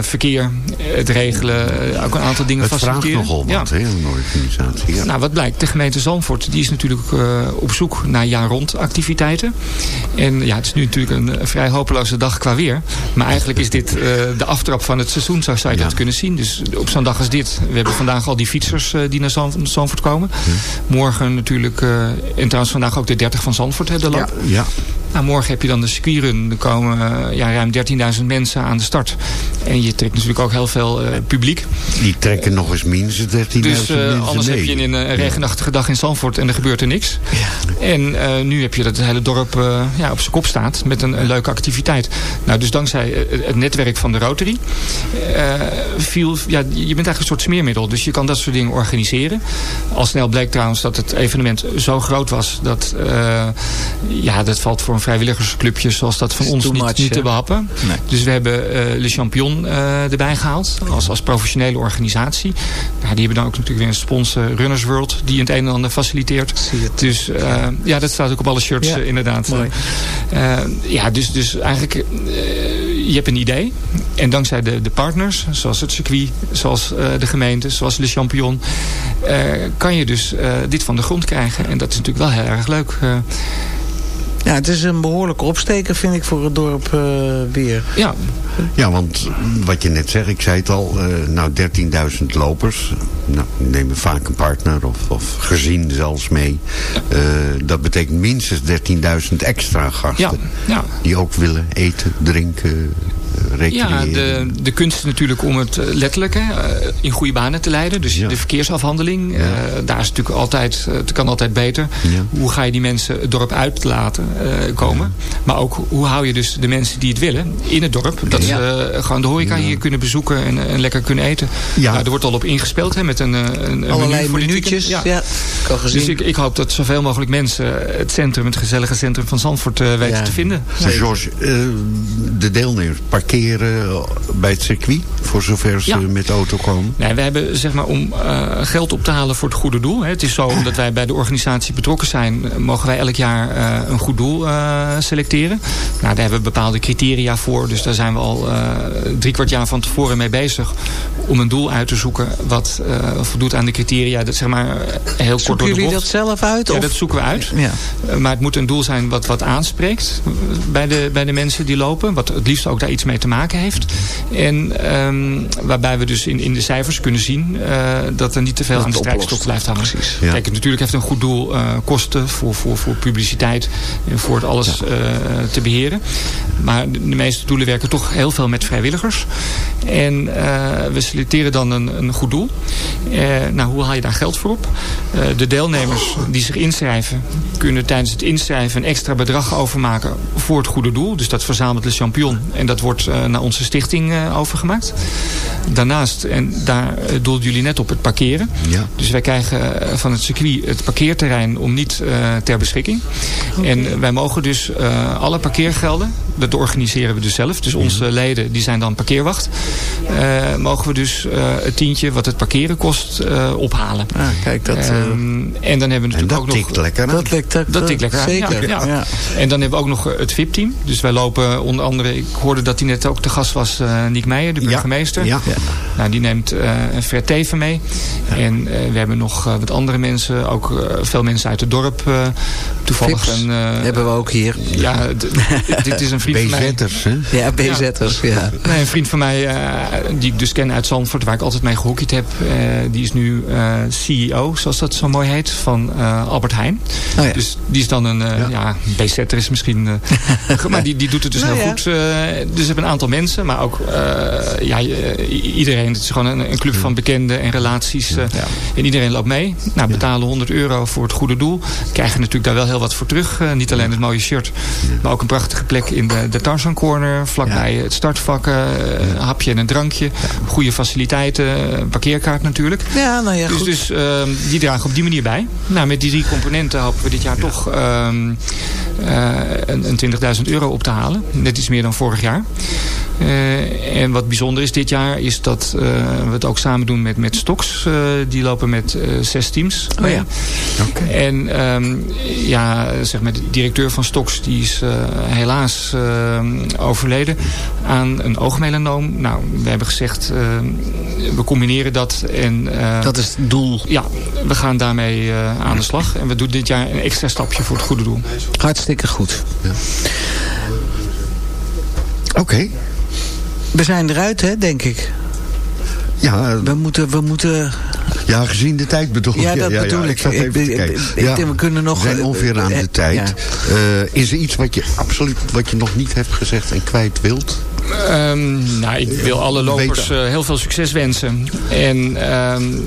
verkeer het regelen, ook een aantal dingen het faciliteren. Het vraagt nogal wat, ja. Organisatie. Ja. Nou, wat blijkt, de gemeente Zandvoort die is natuurlijk op zoek naar jaar-rond activiteiten. En ja, het is nu natuurlijk een vrij hopeloze dag qua weer. Maar eigenlijk is dit de aftrap van het seizoen, zo zou je dat kunnen zien. Dus op zo'n dag als dit, we hebben vandaag al die fietsers die naar Zandvoort komen. Morgen natuurlijk, en trouwens vandaag ook de 30 van Zandvoort, hè, de loop. Ja. Nou, morgen heb je dan de circuitrun. Er komen ja, ruim 13.000 mensen aan de start. En je trekt natuurlijk ook heel veel uh, publiek. Die trekken nog eens minstens 13.000 dus, uh, mensen anders mee. heb je een, een regenachtige dag in Zandvoort en er gebeurt er niks. Ja. En uh, nu heb je dat het hele dorp ja, op zijn kop staat met een, een, leuke activiteit. Nou, dus dankzij het netwerk van de Rotary viel, ja, je bent eigenlijk een soort smeermiddel. Dus je kan dat soort dingen organiseren. Al snel bleek trouwens dat het evenement zo groot was dat ja, dat valt voor een vrijwilligersclubje zoals dat van ons niet, much, niet te behappen. Nee. Dus we hebben uh, Le Champion uh, erbij gehaald als, als professionele organisatie. Ja, die hebben dan ook natuurlijk weer een sponsor Runners World die het een en ander faciliteert. Dus uh, ja, dat staat ook op alle shirts ja, inderdaad. Mooi. ja, dus, dus eigenlijk je hebt een idee. En dankzij de, de partners, zoals het circuit, zoals de gemeente, zoals Le Champion, kan je dus dit van de grond krijgen. En dat is natuurlijk wel heel erg leuk. Ja, het is een behoorlijke opsteker, vind ik, voor het dorp uh, weer. Ja. Ja, want wat je net zegt, ik zei het al, uh, nou 13.000 lopers. Nou, nemen vaak een partner of, of gezin zelfs mee. Uh, dat betekent minstens 13.000 extra gasten. Ja. Ja. Die ook willen eten, drinken, ja, de, de kunst is natuurlijk om het letterlijk hè, in goede banen te leiden. Dus ja. de verkeersafhandeling, ja. uh, daar is natuurlijk altijd, het kan altijd beter. Ja. Hoe ga je die mensen het dorp uit laten uh, komen? Maar ook hoe hou je dus de mensen die het willen in het dorp. Dat ze uh, gewoon de horeca hier kunnen bezoeken en, en lekker kunnen eten. Ja. Nou, er wordt al op ingespeeld hè, met een, een, een Allerlei menu voor minuutjes. Ja. Ja. Kan gezien. Dus ik, ik hoop dat zoveel mogelijk mensen het centrum, het gezellige centrum van Zandvoort weten te vinden. George, de deelnemers parkeren bij het circuit, voor zover ze Ja. met de auto komen? Nee, we hebben zeg maar om uh, geld op te halen voor het goede doel. Hè. Het is zo [clears throat] omdat wij bij de organisatie betrokken zijn, mogen wij elk jaar uh, een goed doel uh, selecteren. Nou, daar hebben we bepaalde criteria voor. Dus daar zijn we al drie kwart jaar van tevoren mee bezig om een doel uit te zoeken wat voldoet aan de criteria. Dat zeg maar heel kort Zoeken door de jullie bocht. dat zelf uit? Ja, of? dat zoeken we uit. Ja. Maar het moet een doel zijn wat, wat aanspreekt bij de, bij de mensen die lopen. Wat het liefst ook daar iets mee te maken heeft. En um, waarbij we dus in, in de cijfers kunnen zien uh, dat er niet te veel aan de strijkstok blijft hangen. Precies. Ja. Kijk, natuurlijk heeft een goed doel uh, kosten voor, voor, voor publiciteit en voor het alles uh, te beheren. Maar de, de meeste doelen werken toch heel veel met vrijwilligers. En we selecteren dan een, een goed doel. nou, hoe haal je daar geld voor op? de deelnemers die zich inschrijven kunnen tijdens het inschrijven een extra bedrag overmaken voor het goede doel. Dus dat verzamelt de champion en dat wordt uh, naar onze stichting uh, overgemaakt. Daarnaast, en daar uh, doelden jullie net op, het parkeren. Ja. Dus wij krijgen van het circuit het parkeerterrein om niet ter beschikking. Okay. En wij mogen dus alle parkeergelden, dat organiseren we dus zelf. Dus onze Mhm. leden die zijn dan parkeerwacht. mogen we dus het tientje wat het parkeren kost ophalen. Ah, kijk, dat... Um, en dan hebben we natuurlijk ook nog... tikt lekker dat lijkt Dat tikt lekker Zeker. Ja, ja. Ja. En dan hebben we ook nog het VIP-team. Dus wij lopen onder andere... Ik hoorde dat hij net ook te gast was, uh, Niek Meijer, de burgemeester. Ja. Ja. Nou, die neemt uh, Fred Teven mee. En uh, we hebben nog wat andere mensen. Ook veel mensen uit het dorp. toevallig Vips een... hebben we ook hier. Ja, dit is een vriend. BZ'ers, hè? Ja, BZ'ers, ja. ja. Nee, een vriend van mij, die ik dus ken uit Zandvoort, waar ik altijd mee gehockeyd heb. die is nu CEO, zoals dat zo mooi heet, van Albert Heijn. Oh, ja. Dus die is dan een, ja, ja BZ'er is misschien... [laughs] maar die, die doet het dus nou, heel ja. goed. Uh, dus we hebben een aantal mensen, maar ook uh, ja, iedereen. Het is gewoon een, een club van bekenden en relaties. Uh, ja. En iedereen loopt mee. Nou, betalen 100 euro voor het goede doel. Krijgen natuurlijk daar wel heel wat voor terug. niet alleen het mooie shirt, maar ook een prachtige plek in de, de Tarzan Corner, vlakbij het startvak, een hapje en een drankje. Goede faciliteiten, parkeerkaart natuurlijk. Ja, nou ja, dus, goed. Dus ehm, die dragen op die manier bij. Nou, met die drie componenten hopen we dit jaar toch ehm, een, een 20.000 euro op te halen. Net iets meer dan vorig jaar. Uh, en wat bijzonder is dit jaar is dat uh, we het ook samen doen met, met Stoks. Uh, die lopen met zes teams. Oh ja. Okay. En um, ja, zeg maar, de directeur van Stoks die is helaas overleden aan een oogmelanoom. Nou, we hebben gezegd, we combineren dat. En, dat is het doel. Ja, we gaan daarmee aan de slag. En we doen dit jaar een extra stapje voor het goede doel. Hartstikke goed. Ja. Oké. Okay. We zijn eruit, hè, denk ik. Ja. We moeten... We moeten... Ja, gezien de tijd bedoel ja, dat ja, bedoel ja, ik. Ik, ik, ik, ik, ja. we kunnen nog... We zijn ongeveer aan de tijd. Uh, is er iets wat je absoluut wat je nog niet hebt gezegd en kwijt wilt? Um, nou, ik wil alle lopers uh, heel veel succes wensen. En um,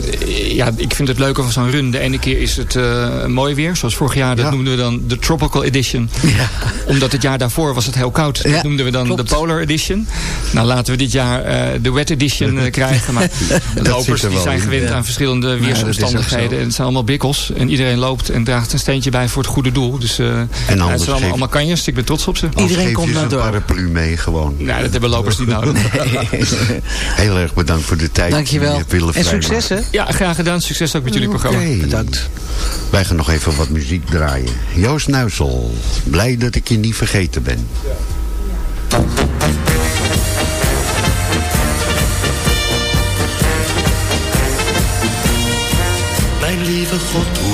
ja, ik vind het leuke van zo'n run. De ene keer is het uh, mooi weer. Zoals vorig jaar, dat ja. noemden we dan de Tropical Edition. Ja. Omdat het jaar daarvoor was het heel koud. Dat noemden we dan klopt. de Polar Edition. Nou, laten we dit jaar uh, de Wet Edition krijgen. Maar [laughs] de lopers die zijn gewend aan verschillende weersomstandigheden. En het zijn allemaal bikkels. En iedereen loopt en draagt een steentje bij voor het goede doel. Dus en het zijn allemaal, allemaal kanjers. Ik ben trots op ze. Iedereen komt naar een paraplu mee gewoon. Nou, dat hebben lopers niet nodig. Nee. Heel erg bedankt voor de tijd. Dankjewel. En succes hè? Ja, graag gedaan. Succes ook met jullie programma. Okay. Bedankt. Wij gaan nog even wat muziek draaien. Joost Nuisel, blij dat ik je niet vergeten ben. Mijn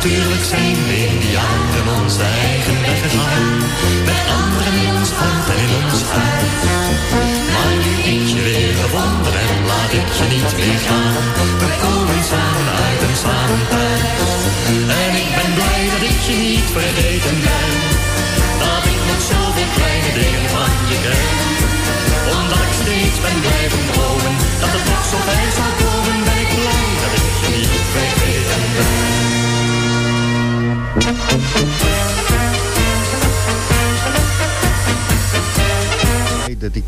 Natuurlijk zijn we in die jaren onze eigen weg gegaan. Met anderen in ons hart en in ons huis. Maar nu ik je weer gevonden en laat ik je niet meer gaan. We komen samen uit en samen thuis. En ik ben blij dat ik je niet vergeten ben. Dat ik nog zoveel kleine dingen van je ken.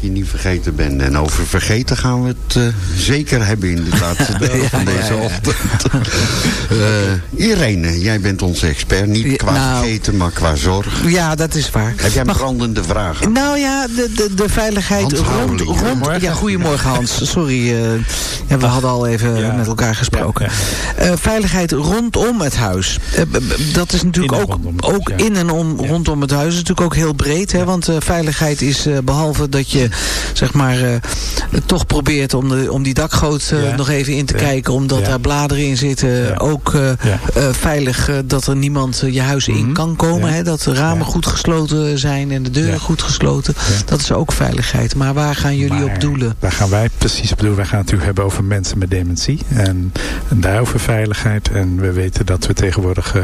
Je niet vergeten ben. En over vergeten gaan we het uh, zeker hebben in de [laughs] laatste ja, van deze ja, ja. ochtend. uh, [laughs] Irene, jij bent onze expert. Niet qua nou, vergeten, maar qua zorg. Ja, dat is waar. Heb jij brandende vragen? Nou ja, de, de, de veiligheid rond... rond ja, goedemorgen Hans. Sorry, uh, ja, we hadden al even met elkaar gesproken. veiligheid rondom het huis. dat is natuurlijk ook, ook in en om, rondom het huis. is natuurlijk ook heel breed. Hè, want veiligheid is behalve dat je zeg maar toch probeert om, de, om die dakgoot nog even in te kijken. Omdat daar bladeren in zitten. Ook veilig dat er niemand je huis in mhm. kan komen. Hè? Dat de ramen goed gesloten zijn en de deuren goed gesloten. Dat is ook veiligheid. Maar waar gaan jullie op doelen? Waar gaan wij precies op doelen? Wij gaan het natuurlijk hebben over mensen met dementie. En, en daarover veiligheid. En we weten dat we tegenwoordig... Uh,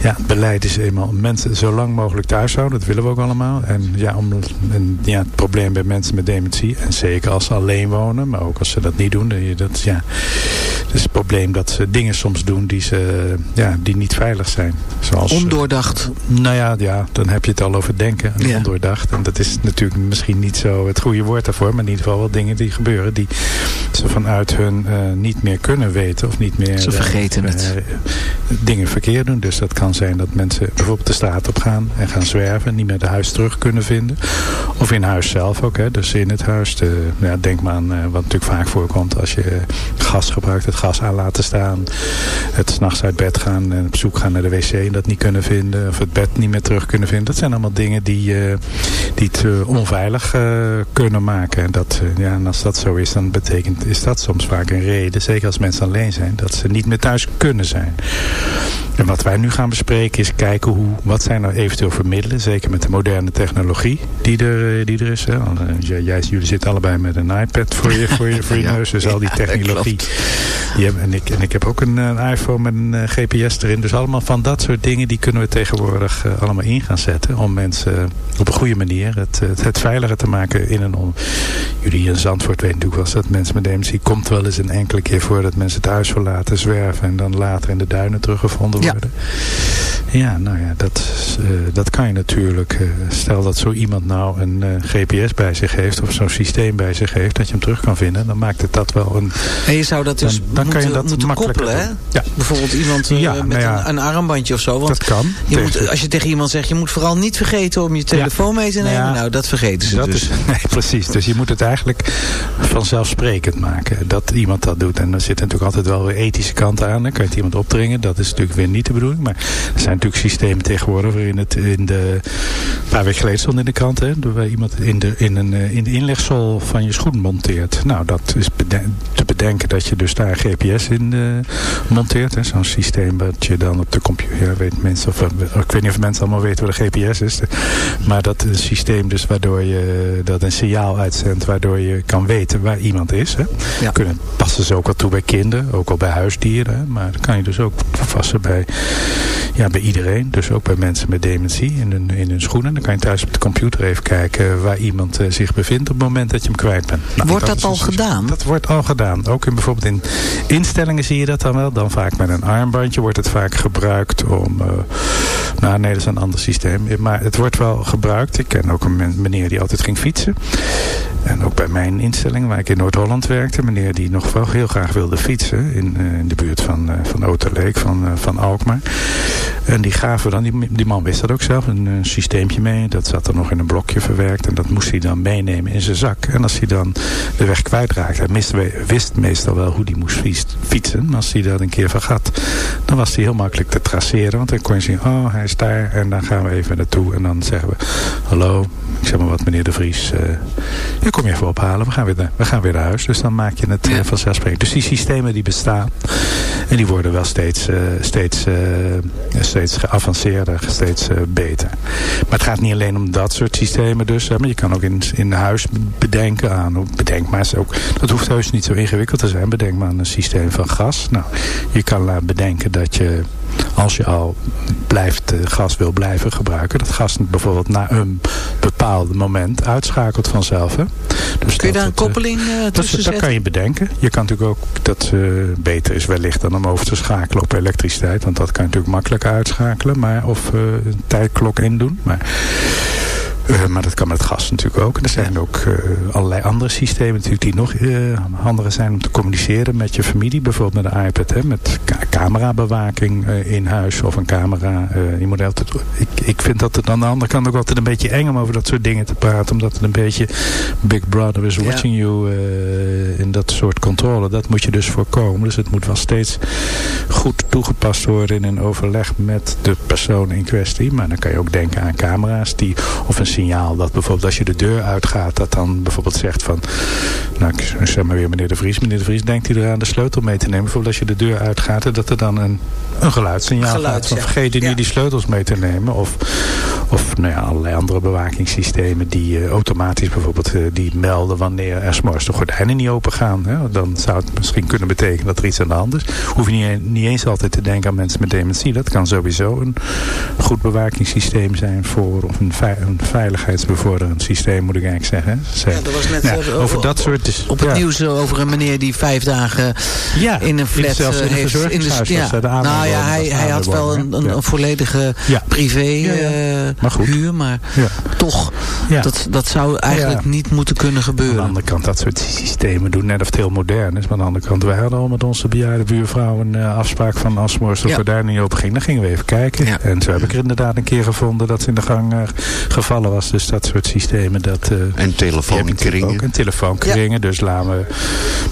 ja, het beleid is eenmaal mensen zo lang mogelijk thuis houden. Dat willen we ook allemaal. En ja, om, en, ja, het probleem bij mensen met dementie. En zeker als ze alleen wonen. Maar ook als ze dat niet doen. Dat, ja, het is het probleem dat ze dingen soms doen die, ze, ja, die niet veilig zijn. Zoals, Ondoordacht. nou ja, ja, dan heb je het al over denken. En ondoordacht. En dat is natuurlijk misschien niet zo het goede woord daarvoor. Maar in ieder geval wel dingen die gebeuren. Die ze vanuit hun uh, niet meer kunnen weten. Of niet meer... Ze vergeten uh, het. dingen verkeerd doen. Dus dat kan zijn dat mensen bijvoorbeeld de straat op gaan. En gaan zwerven. Niet meer de huis terug kunnen vinden. Of in huis zelf ook. Hè, dus in het huis. De, ja, denk maar aan uh, wat natuurlijk vaak voorkomt. Als je gas gebruikt. Het gas aan laten staan. Het s'nachts uit bed gaan. En op zoek gaan naar de wc. En dat niet kunnen vinden. Of het bed niet meer terug kunnen vinden. Dat zijn allemaal dingen die, die het onveilig kunnen maken. En, dat, ja, en als dat zo is, dan betekent, is dat soms vaak een reden, zeker als mensen alleen zijn, dat ze niet meer thuis kunnen zijn. En wat wij nu gaan bespreken is kijken hoe, wat zijn er eventueel voor middelen, zeker met de moderne technologie die er, eh, die er is. Hè. Jij, jullie zitten allebei met een iPad voor je, voor je, voor je [laughs] neus, dus al die technologie. Ja, en, ik, en ik heb ook een, een iPhone met een uh, GPS erin, dus allemaal van dat soort dingen, die kunnen we tegenwoordig uh, allemaal in gaan zetten om mensen op een goede manier het, het, het veiliger te maken in een... On... Jullie in Zandvoort weten natuurlijk wel dat mensen met dementie komt wel eens een enkele keer voor dat mensen het huis verlaten, zwerven en dan later in de duinen teruggevonden worden. Ja, ja nou ja, dat, uh, dat kan je natuurlijk. Uh, stel dat zo iemand nou een uh, GPS bij zich heeft of zo'n systeem bij zich heeft dat je hem terug kan vinden, dan maakt het dat wel een... En je zou dat dus dan, dan moeten, kan je dat moeten koppelen, hè? Ja. Bijvoorbeeld iemand ja, met nou ja, een, een, armbandje of zo. Want dat kan. Je moet, als je tegen iemand zegt, je moet vooral niet vergeten om je telefoon mee te nemen. Nou, nou, dat vergeten ze dat dus. Is, [laughs] nee, precies. Dus je moet het eigenlijk vanzelfsprekend maken. Dat iemand dat doet. En er zit natuurlijk altijd wel weer ethische kanten aan. Dan kan je het iemand opdringen. Dat is natuurlijk weer niet de bedoeling. Maar er zijn natuurlijk systemen tegenwoordig waarin het in de... Een paar weken geleden stond in de krant. Hè, waar iemand in de, in, een, eh, in de inlegsel van je schoen monteert. Nou, dat is te bedenken dat je dus daar GPS in uh, monteert. Zo'n systeem dat je dan op de computer... Ja, weet mensen of, ik weet niet of mensen allemaal weten wat een GPS is. Maar dat een systeem dus waardoor je dat een signaal uitzendt. Waardoor je kan weten waar iemand is. Hè. Ja. Kunnen, passen ze ook al toe bij kinderen. Ook al bij huisdieren. Maar dat kan je dus ook toepassen bij, ja, bij iedereen. Dus ook bij mensen met dementie in hun, in hun schoenen. Dan kan je thuis op de computer even kijken waar iemand uh, zich bevindt op het moment dat je hem kwijt bent. Nou, wordt dat, al gedaan? Dat wordt al gedaan. Ook in, bijvoorbeeld in instellingen zie je dat dan wel. Dan vaak met een armbandje wordt het vaak gebruikt om... Uh, nou nee, dat is een ander systeem. Maar het wordt wel gebruikt. Ik ken ook een meneer die altijd ging fietsen. En ook bij mijn instelling, waar ik in Noord-Holland werkte, meneer die nog wel heel graag wilde fietsen in, uh, in de buurt van, uh, van Oterleek, van, uh, van Alkmaar. En die gaven dan, die, die man wist dat ook zelf, een, een systeempje mee. Dat zat er nog in een blokje verwerkt en dat moest hij dan meenemen in zijn zak. En als hij dan de weg kwijtraakte, hij wist, meestal wel hoe hij moest fietsen. Maar als hij dat een keer vergat, dan was hij heel makkelijk te traceren. Want dan kon je zien, oh hij is daar en dan gaan we even naartoe. En dan zeggen we, hallo, ik zeg maar wat meneer De Vries, kom je even ophalen, we gaan weer, we gaan weer naar huis. Dus dan maak je het uh, vanzelfsprekend. Dus die systemen die bestaan en die worden wel steeds, uh, steeds, steeds geavanceerder, steeds beter. Maar het gaat niet alleen om dat soort systemen dus. maar je kan ook in, in huis bedenken aan, bedenk maar ook, dat hoeft heus niet zo ingewikkeld te zijn. Bedenk maar aan een systeem van gas. Nou, je kan bedenken dat je als je al blijft, uh, gas wil blijven gebruiken, dat gas bijvoorbeeld na een bepaald moment uitschakelt vanzelf. Hè? Dus Kun je daar een eh, koppeling uh, tussen dat, dat kan je bedenken. Je kan natuurlijk ook, dat uh, beter is wellicht dan om over te schakelen op elektriciteit, want dat kan je natuurlijk makkelijk uitschakelen, maar of een tijdklok in doen. Maar uh, maar dat kan met gas natuurlijk ook. er zijn ook uh, allerlei andere systemen natuurlijk die nog uh, handiger zijn om te communiceren met je familie. Bijvoorbeeld met een iPad, hè, met ca camerabewaking in huis of een camera. je moet altijd, ik, ik vind dat het aan de andere kant ook altijd een beetje eng om over dat soort dingen te praten. Omdat het een beetje Big Brother is watching you in dat soort controle. Dat moet je dus voorkomen. Dus het moet wel steeds goed toegepast worden in een overleg met de persoon in kwestie. Maar dan kan je ook denken aan camera's die of een signaal dat bijvoorbeeld als je de deur uitgaat, dat dan bijvoorbeeld zegt van, nou ik zeg maar weer meneer De Vries. Meneer De Vries denkt u eraan de sleutel mee te nemen. Bijvoorbeeld als je de deur uitgaat, dat er dan een, een geluidssignaal Geluid, gaat van ja. vergeet u Ja. niet die sleutels mee te nemen. Of, of nou ja, allerlei andere bewakingssystemen die eh, automatisch bijvoorbeeld eh, die melden wanneer er s'morgens de gordijnen niet open gaan. Hè? Dan zou het misschien kunnen betekenen dat er iets aan de hand is. Hoef je niet, niet eens altijd te denken aan mensen met dementie. Dat kan sowieso een goed bewakingssysteem zijn voor, of een, een veiligheidsbevorderend systeem moet ik eigenlijk zeggen. Zeg. Ja, er was net eh, over dat soort... dus- Op het ja. nieuws eh, over een meneer die vijf dagen Ja, in een flat zelfs in eh, heeft. verzorgingshuis was, ja. de Nou ja, hij, hij had wel een, een, volledige privé Maar goed. huur. Maar toch, dat, dat zou eigenlijk niet moeten kunnen Aan de gebeuren. andere kant, dat soort systemen doen net of het heel modern is. Maar aan de andere kant, wij hadden al met onze bejaarde buurvrouw een afspraak van als morgens de Ja. gordijn niet open ging, dan gingen we even kijken. En zo heb ik er inderdaad een keer gevonden dat ze in de gang eh, gevallen Dus dat soort systemen. Dat, eh, En telefoonkringen. ook. En telefoonkringen. Dus laten we,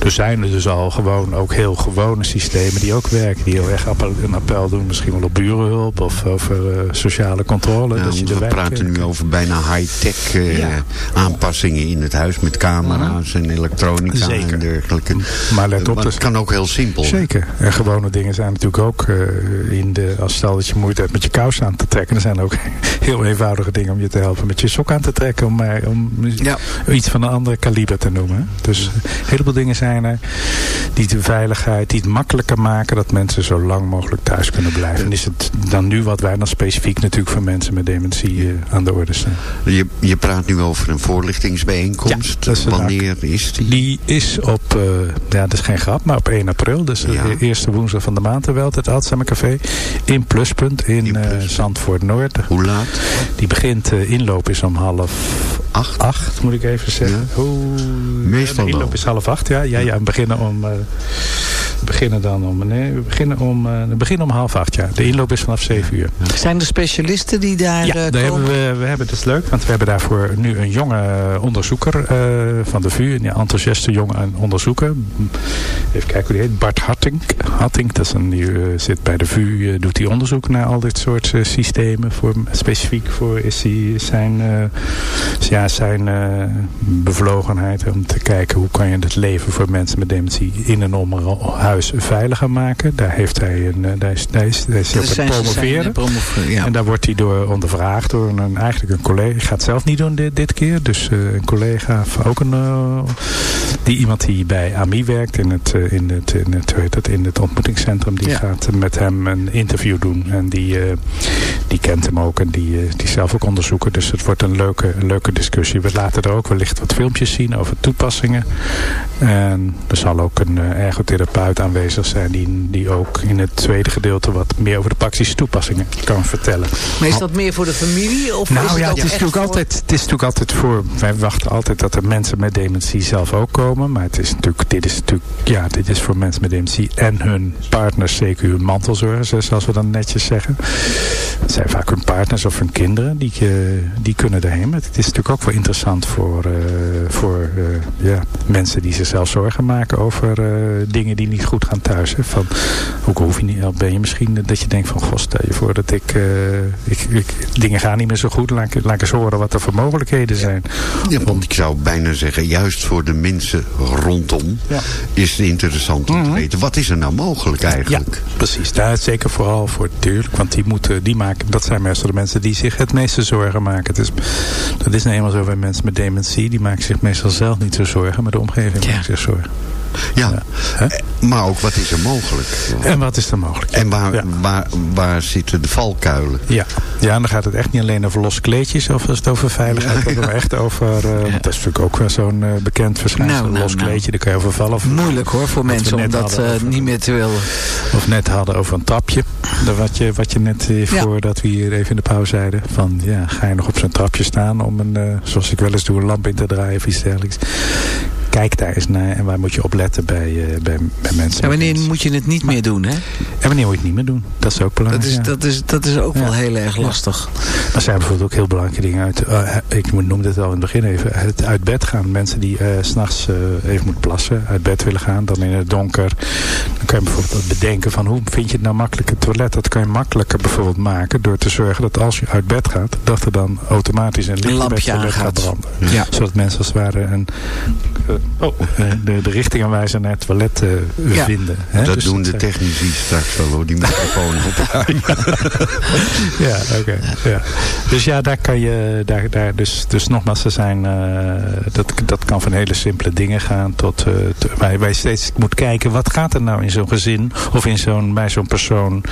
er zijn er dus al gewoon ook heel gewone systemen die ook werken. Die heel erg appel, een appel doen. Misschien wel op burenhulp of over eh, sociale controle. Ja, dat je we wijk praten nu over bijna high-tech eh, Ja. aanpassingen in het huis. Met camera's en elektronica Zeker. en dergelijke. Maar let op, Maar dus- het kan ook heel simpel. Zeker. En gewone dingen zijn natuurlijk ook in de... Als stel dat je moeite hebt met je kous aan te trekken. Dan zijn er ook [laughs] heel eenvoudige dingen om je te helpen met je sok aan te trekken. Om, maar, om Ja. iets van een andere kaliber te noemen. Dus een heleboel dingen zijn er die de veiligheid, die het makkelijker maken dat mensen zo lang mogelijk thuis kunnen blijven. En is het dan nu wat wij dan specifiek natuurlijk voor mensen met dementie eh, aan de orde staan. Je, je praat nu over een voorlichtingsbijeenkomst. Ja, is Wanneer is die? Die is op, eh, ja dat is geen grap, maar op 1 april. Dus Ja. de eerste woensdag van de maand wel. Het Alzheimer Café in Pluspunt in, eh. Zandvoort Noord. Hoe laat? Die begint, eh, inloop is om half Acht? acht, moet ik even zeggen. Oeh, Meestal de inloop wel. is half acht, ja. Ja, ja beginnen om... eh, beginnen dan om... Nee, we beginnen om, eh, we beginnen om half acht, ja. De inloop is vanaf zeven uur. Zijn er specialisten die daar Ja, eh, daar komen? hebben we, we hebben het is leuk, want we hebben daarvoor nu een jonge onderzoeker eh, van de VU, een enthousiaste jonge onderzoeker. Even kijken hoe die heet, Bart Harting. Harting, dat is een, die zit bij de VU, doet hij onderzoek naar al dit soort systemen. Voor, specifiek voor is hij zijn, ja, zijn bevlogenheid om te kijken hoe kan je het leven voor mensen met dementie in en om huis veiliger maken. Daar heeft hij een, eh, daar is, daar is, daar is hij op het promoveren. ja. En daar wordt hij door ondervraagd door een, eigenlijk een collega. Ik ga het zelf niet doen dit, dit keer. Dus eh, een collega, van ook een, eh, die iemand die bij AMI werkt in het, in het, in het, hoe heet dat, in het ontmoetingscentrum. Die Ja. gaat met hem een interview doen. En die, die kent hem ook en die, die zelf ook onderzoeker. Dus het wordt een leuke, leuke discussie. We laten er ook wellicht wat filmpjes zien over toepassingen. En er zal ook een ergotherapeut aanwezig zijn die, die ook in het tweede gedeelte wat meer over de praktische toepassingen kan vertellen. Maar is dat meer voor de familie? Of is Nou het ja, het is, natuurlijk voor- altijd, het is natuurlijk altijd voor... Wij wachten altijd dat er mensen met dementie zelf ook komen. Maar het is natuurlijk, dit is natuurlijk... Ja, dit is voor mensen met dementie en hun partners, zeker hun mantelzorgers, zoals we dan netjes zeggen. Het zijn vaak hun partners of hun kinderen, die, eh, die kunnen erheen. Maar het is natuurlijk ook wel interessant voor, eh, voor eh, ja, mensen die zichzelf zorgen maken over dingen die niet goed gaan thuis. Hè. Van, ook hoef je niet, al ben je misschien dat je denkt van, goh, stel je voor dat ik, eh, ik, ik dingen gaan niet meer zo goed. Laat ik, laat ik eens horen wat er voor mogelijkheden zijn. Ja, want ik zou bijna zeggen, juist voor de mensen rondom Ja. is het interessant om Mhm. te weten. Wat is er nou mogelijk eigenlijk? Precies, daar is zeker vooral voor natuurlijk. Want die moeten, die maken, dat zijn meestal de mensen die zich het meeste zorgen maken. Het is, dat is nou eenmaal zo bij mensen met dementie. Die maken zich meestal zelf niet zo zorgen, maar de omgeving maakt zich zorgen. Ja, eh, maar ook wat is er mogelijk? En wat is er mogelijk? En waar, Ja. waar, waar zitten de valkuilen? Ja. ja, en dan gaat het echt niet alleen over los kleedjes of als het over veiligheid gaat. Maar echt over, eh, want dat is natuurlijk ook wel zo'n eh, bekend verschijnsel. Nou, nou, los nou. kleedje, daar kan je over vallen. Of, Moeilijk hoor voor mensen om dat hadden eh, over- niet meer te willen. Of net hadden over een trapje. Dat Wat je, wat je net eh, Ja. voordat we hier even in de pauze zeiden. Van ja, ga je nog op zo'n trapje staan om een, zoals ik wel eens doe, een lamp in te draaien of iets dergelijks. Kijk daar eens naar en waar moet je op letten bij, bij, bij mensen. En wanneer moet je het niet meer doen, hè? En wanneer moet je het niet meer doen? Dat is ook belangrijk. Dat is, dat is, dat is ook wel heel erg lastig. Maar zijn bijvoorbeeld ook heel belangrijke dingen uit. ik noemde het al in het begin even. Het uit bed gaan. Mensen die uh, s'nachts even moeten plassen, uit bed willen gaan, dan in het donker. Dan kan je bijvoorbeeld bedenken van hoe vind je het nou makkelijk het toilet. Dat kan je makkelijker bijvoorbeeld maken door te zorgen dat als je uit bed gaat, dat er dan automatisch een lichtje gaat branden. Ja. Zodat mensen als het ware een, uh, oh, [laughs] de, de richtingaanwijzer naar het toilet uh, ja. vinden. Hè? Dat dus doen de technici straks wel hoor, die microfoon op. [laughs] ja, oké. ja. Dus ja, daar kan je, daar, daar, dus, dus nogmaals, er zijn, uh, dat, dat kan van hele simpele dingen gaan tot, uh, te, waar, waar je steeds moet kijken, wat gaat er nou in zo'n gezin of in zo'n bij zo'n persoon,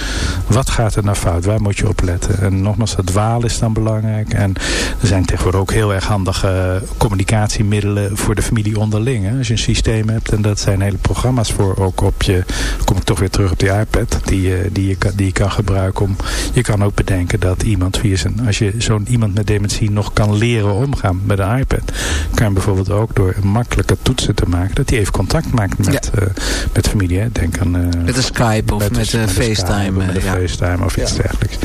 wat gaat er nou fout, waar moet je op letten? En nogmaals, het waal is dan belangrijk en er zijn tegenwoordig ook heel erg handige communicatiemiddelen voor de familie onderling. Hè? Als je een systeem hebt en dat zijn hele programma's voor ook op je, dan kom ik toch weer terug op die iPad, die, die, je, die je kan gebruiken om, je kan ook bedenken dat iemand via zijn, als je zo'n iemand met dementie nog kan leren omgaan met een iPad, kan je bijvoorbeeld ook door makkelijke toetsen te maken, dat hij even contact maakt met, ja. uh, met familie. Hè? Denk aan, uh, met een Skype of met, met, met FaceTime. Met een ja. FaceTime of iets dergelijks.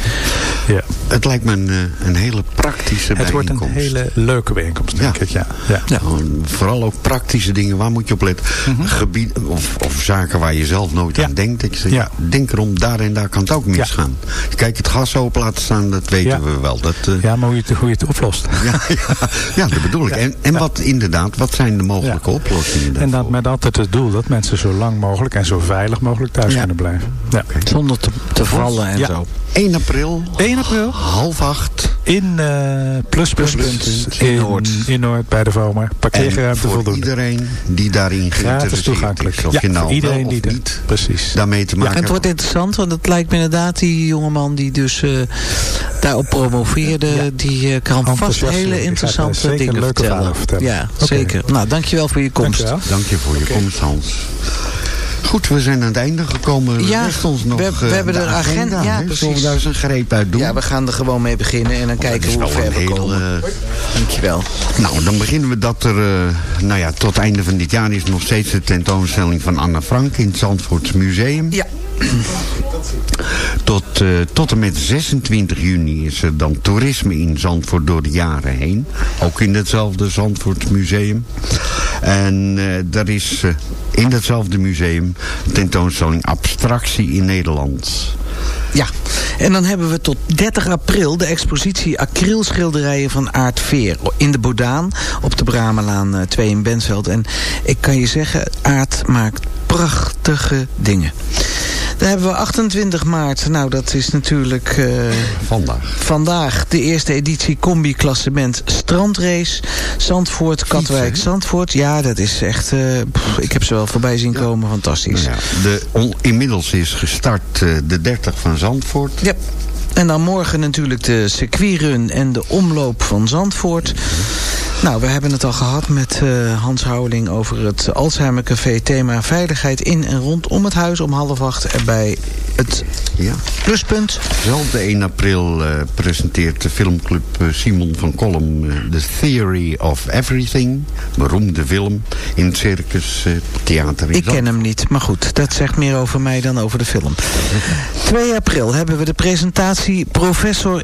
Ja. Het lijkt me een, een hele praktische het bijeenkomst. Het wordt een hele leuke bijeenkomst, denk ja. ik. Ja. Ja. ja. Vooral ook praktische dingen. Waar moet je op letten? Mm -hmm. Gebied, of, of zaken waar je zelf nooit aan denkt. Ik zeg, ja. Denk erom, daar en daar kan het ook misgaan. Kijk, het gas open laten staan, dat weten we wel. Dat, uh... Ja, maar hoe je het, hoe je het oplost. ja, ja, dat bedoel ik. En, en wat inderdaad, wat zijn de mogelijke oplossingen daarvoor? En dat met altijd het doel dat mensen zo lang mogelijk en zo veilig mogelijk thuis kunnen blijven. Ja. Zonder te, te vallen en zo. 1 april. 1 april. Half acht. In uh, Pluspunt. In, in Noord. In Noord, bij de Vomer. Parkeerruimte voor voldoende. iedereen die daarin toegankelijk. Is, of ja, je nou iedereen die niet precies. daarmee te maken ja, Het wordt interessant, want het lijkt me inderdaad die jongeman die dus uh, daarop promoveerde. Ja. Die uh, kan vast hele interessante dingen vertellen. vertellen. Ja, okay. zeker. Nou, dankjewel voor je komst. Dankjewel. Dank je voor je komst, Hans. Goed, we zijn aan het einde gekomen. Ja, ons nog, we, we uh, hebben de, de agenda. agenda ja, precies. Zullen we daar eens een greep uit doen? Ja, we gaan er gewoon mee beginnen en dan oh, kijken hoe ver we heel, komen. Uh, Dankjewel. Nou, dan beginnen we dat er, uh, nou ja, tot einde van dit jaar is nog steeds de tentoonstelling van Anna Frank in het Zandvoorts Museum. Ja. Tot, uh, tot en met 26 juni is er dan toerisme in Zandvoort door de jaren heen. Ook in hetzelfde Zandvoort Museum. En uh, er is uh, in datzelfde museum tentoonstelling Abstractie in Nederland. Ja, en dan hebben we tot 30 april de expositie acrylschilderijen van Aart Veer in de Bodaan op de Bramelaan 2 in Bentveld. En ik kan je zeggen, Aart maakt prachtige dingen. Dan hebben we 28 maart. Nou, dat is natuurlijk... Uh, vandaag. Vandaag de eerste editie combi-klassement strandrace. Zandvoort, Katwijk, Zandvoort. Ja, dat is echt... Uh, pff, ik heb ze wel voorbij zien komen. Fantastisch. Nou ja, de inmiddels is gestart uh, de 30 van Zandvoort. Ja. En dan morgen natuurlijk de circuitrun en de omloop van Zandvoort. Nou, we hebben het al gehad met uh, Hans Houweling over het Alzheimer Café. Thema veiligheid in en rondom het huis om half acht bij het ja. pluspunt. Zelfde 1 april uh, presenteert de filmclub uh, Simon van Kolm uh, The Theory of Everything. Beroemde film in het Circus Theater Ik ken hem niet, maar goed. Dat zegt meer over mij dan over de film. [laughs] 2 april hebben we de presentatie Professor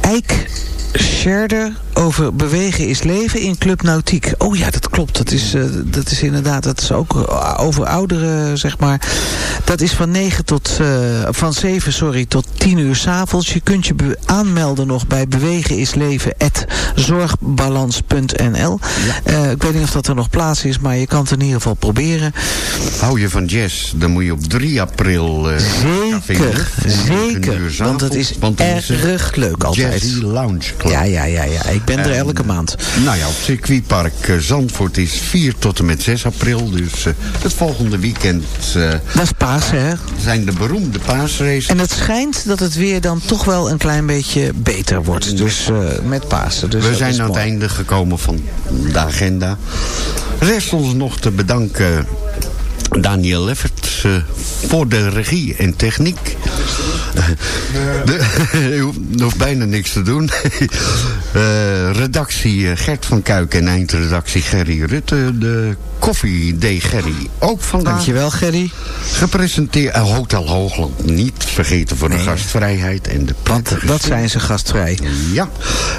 Eik Scherder over bewegen is leven in Club Nautiek. Oh ja, dat klopt. Dat is, uh, dat is inderdaad, dat is ook over ouderen, zeg maar. Dat is van 9 tot, uh, van 7, sorry, tot 10 uur s'avonds. Je kunt je aanmelden nog bij bewegen is leven zorgbalans.nl. Ja. Uh, ik weet niet of dat er nog plaats is, maar je kan het in ieder geval proberen. Hou je van jazz, dan moet je op 3 april... zeker, zeker. Want het is want erg leuk altijd. Jazzy Lounge Ja, ja, ja, ja. Ik ben er elke maand. Nou ja, op circuitpark uh, Zandvoort is 4 tot en met 6 april. Dus uh, het volgende weekend... Uh, dat is Pasen, hè? Zijn de beroemde paasraces. En het schijnt dat het weer dan toch wel een klein beetje beter wordt. Dus met Pasen. Dus We zijn aan het einde gekomen van de agenda. Rest ons nog te bedanken... Daniel Leffert uh, voor de regie en techniek. Uh, [laughs] De, [laughs] je hoeft bijna niks te doen. Uh, redactie Gert van Kuik en eindredactie Gerry Rutte. De koffie D. Gerry ook vandaag. Dankjewel Gerry. Gepresenteerd uh, Hotel Hoogland. Niet vergeten voor de nee. gastvrijheid en de Want dat zijn ze gastvrij. Ja.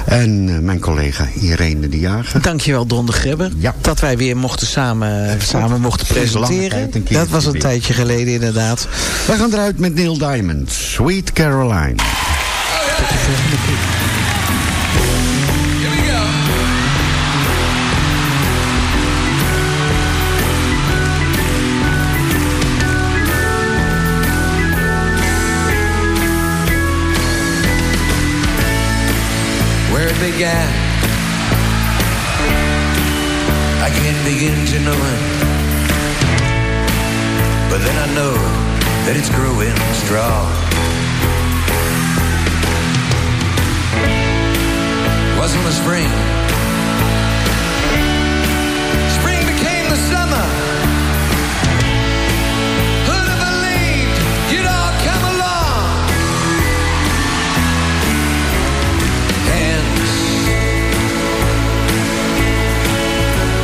En uh, mijn collega Irene de Jager. Dankjewel Don de Grebber. Ja. Dat wij weer mochten samen, samen mochten presenteren. Dat was een tijdje geleden inderdaad. We gaan eruit met Neil Diamond. Sweet Caroline. Tot de volgende keer. Began. I can't begin to know it. But then I know that it's growing strong. Wasn't the spring. Spring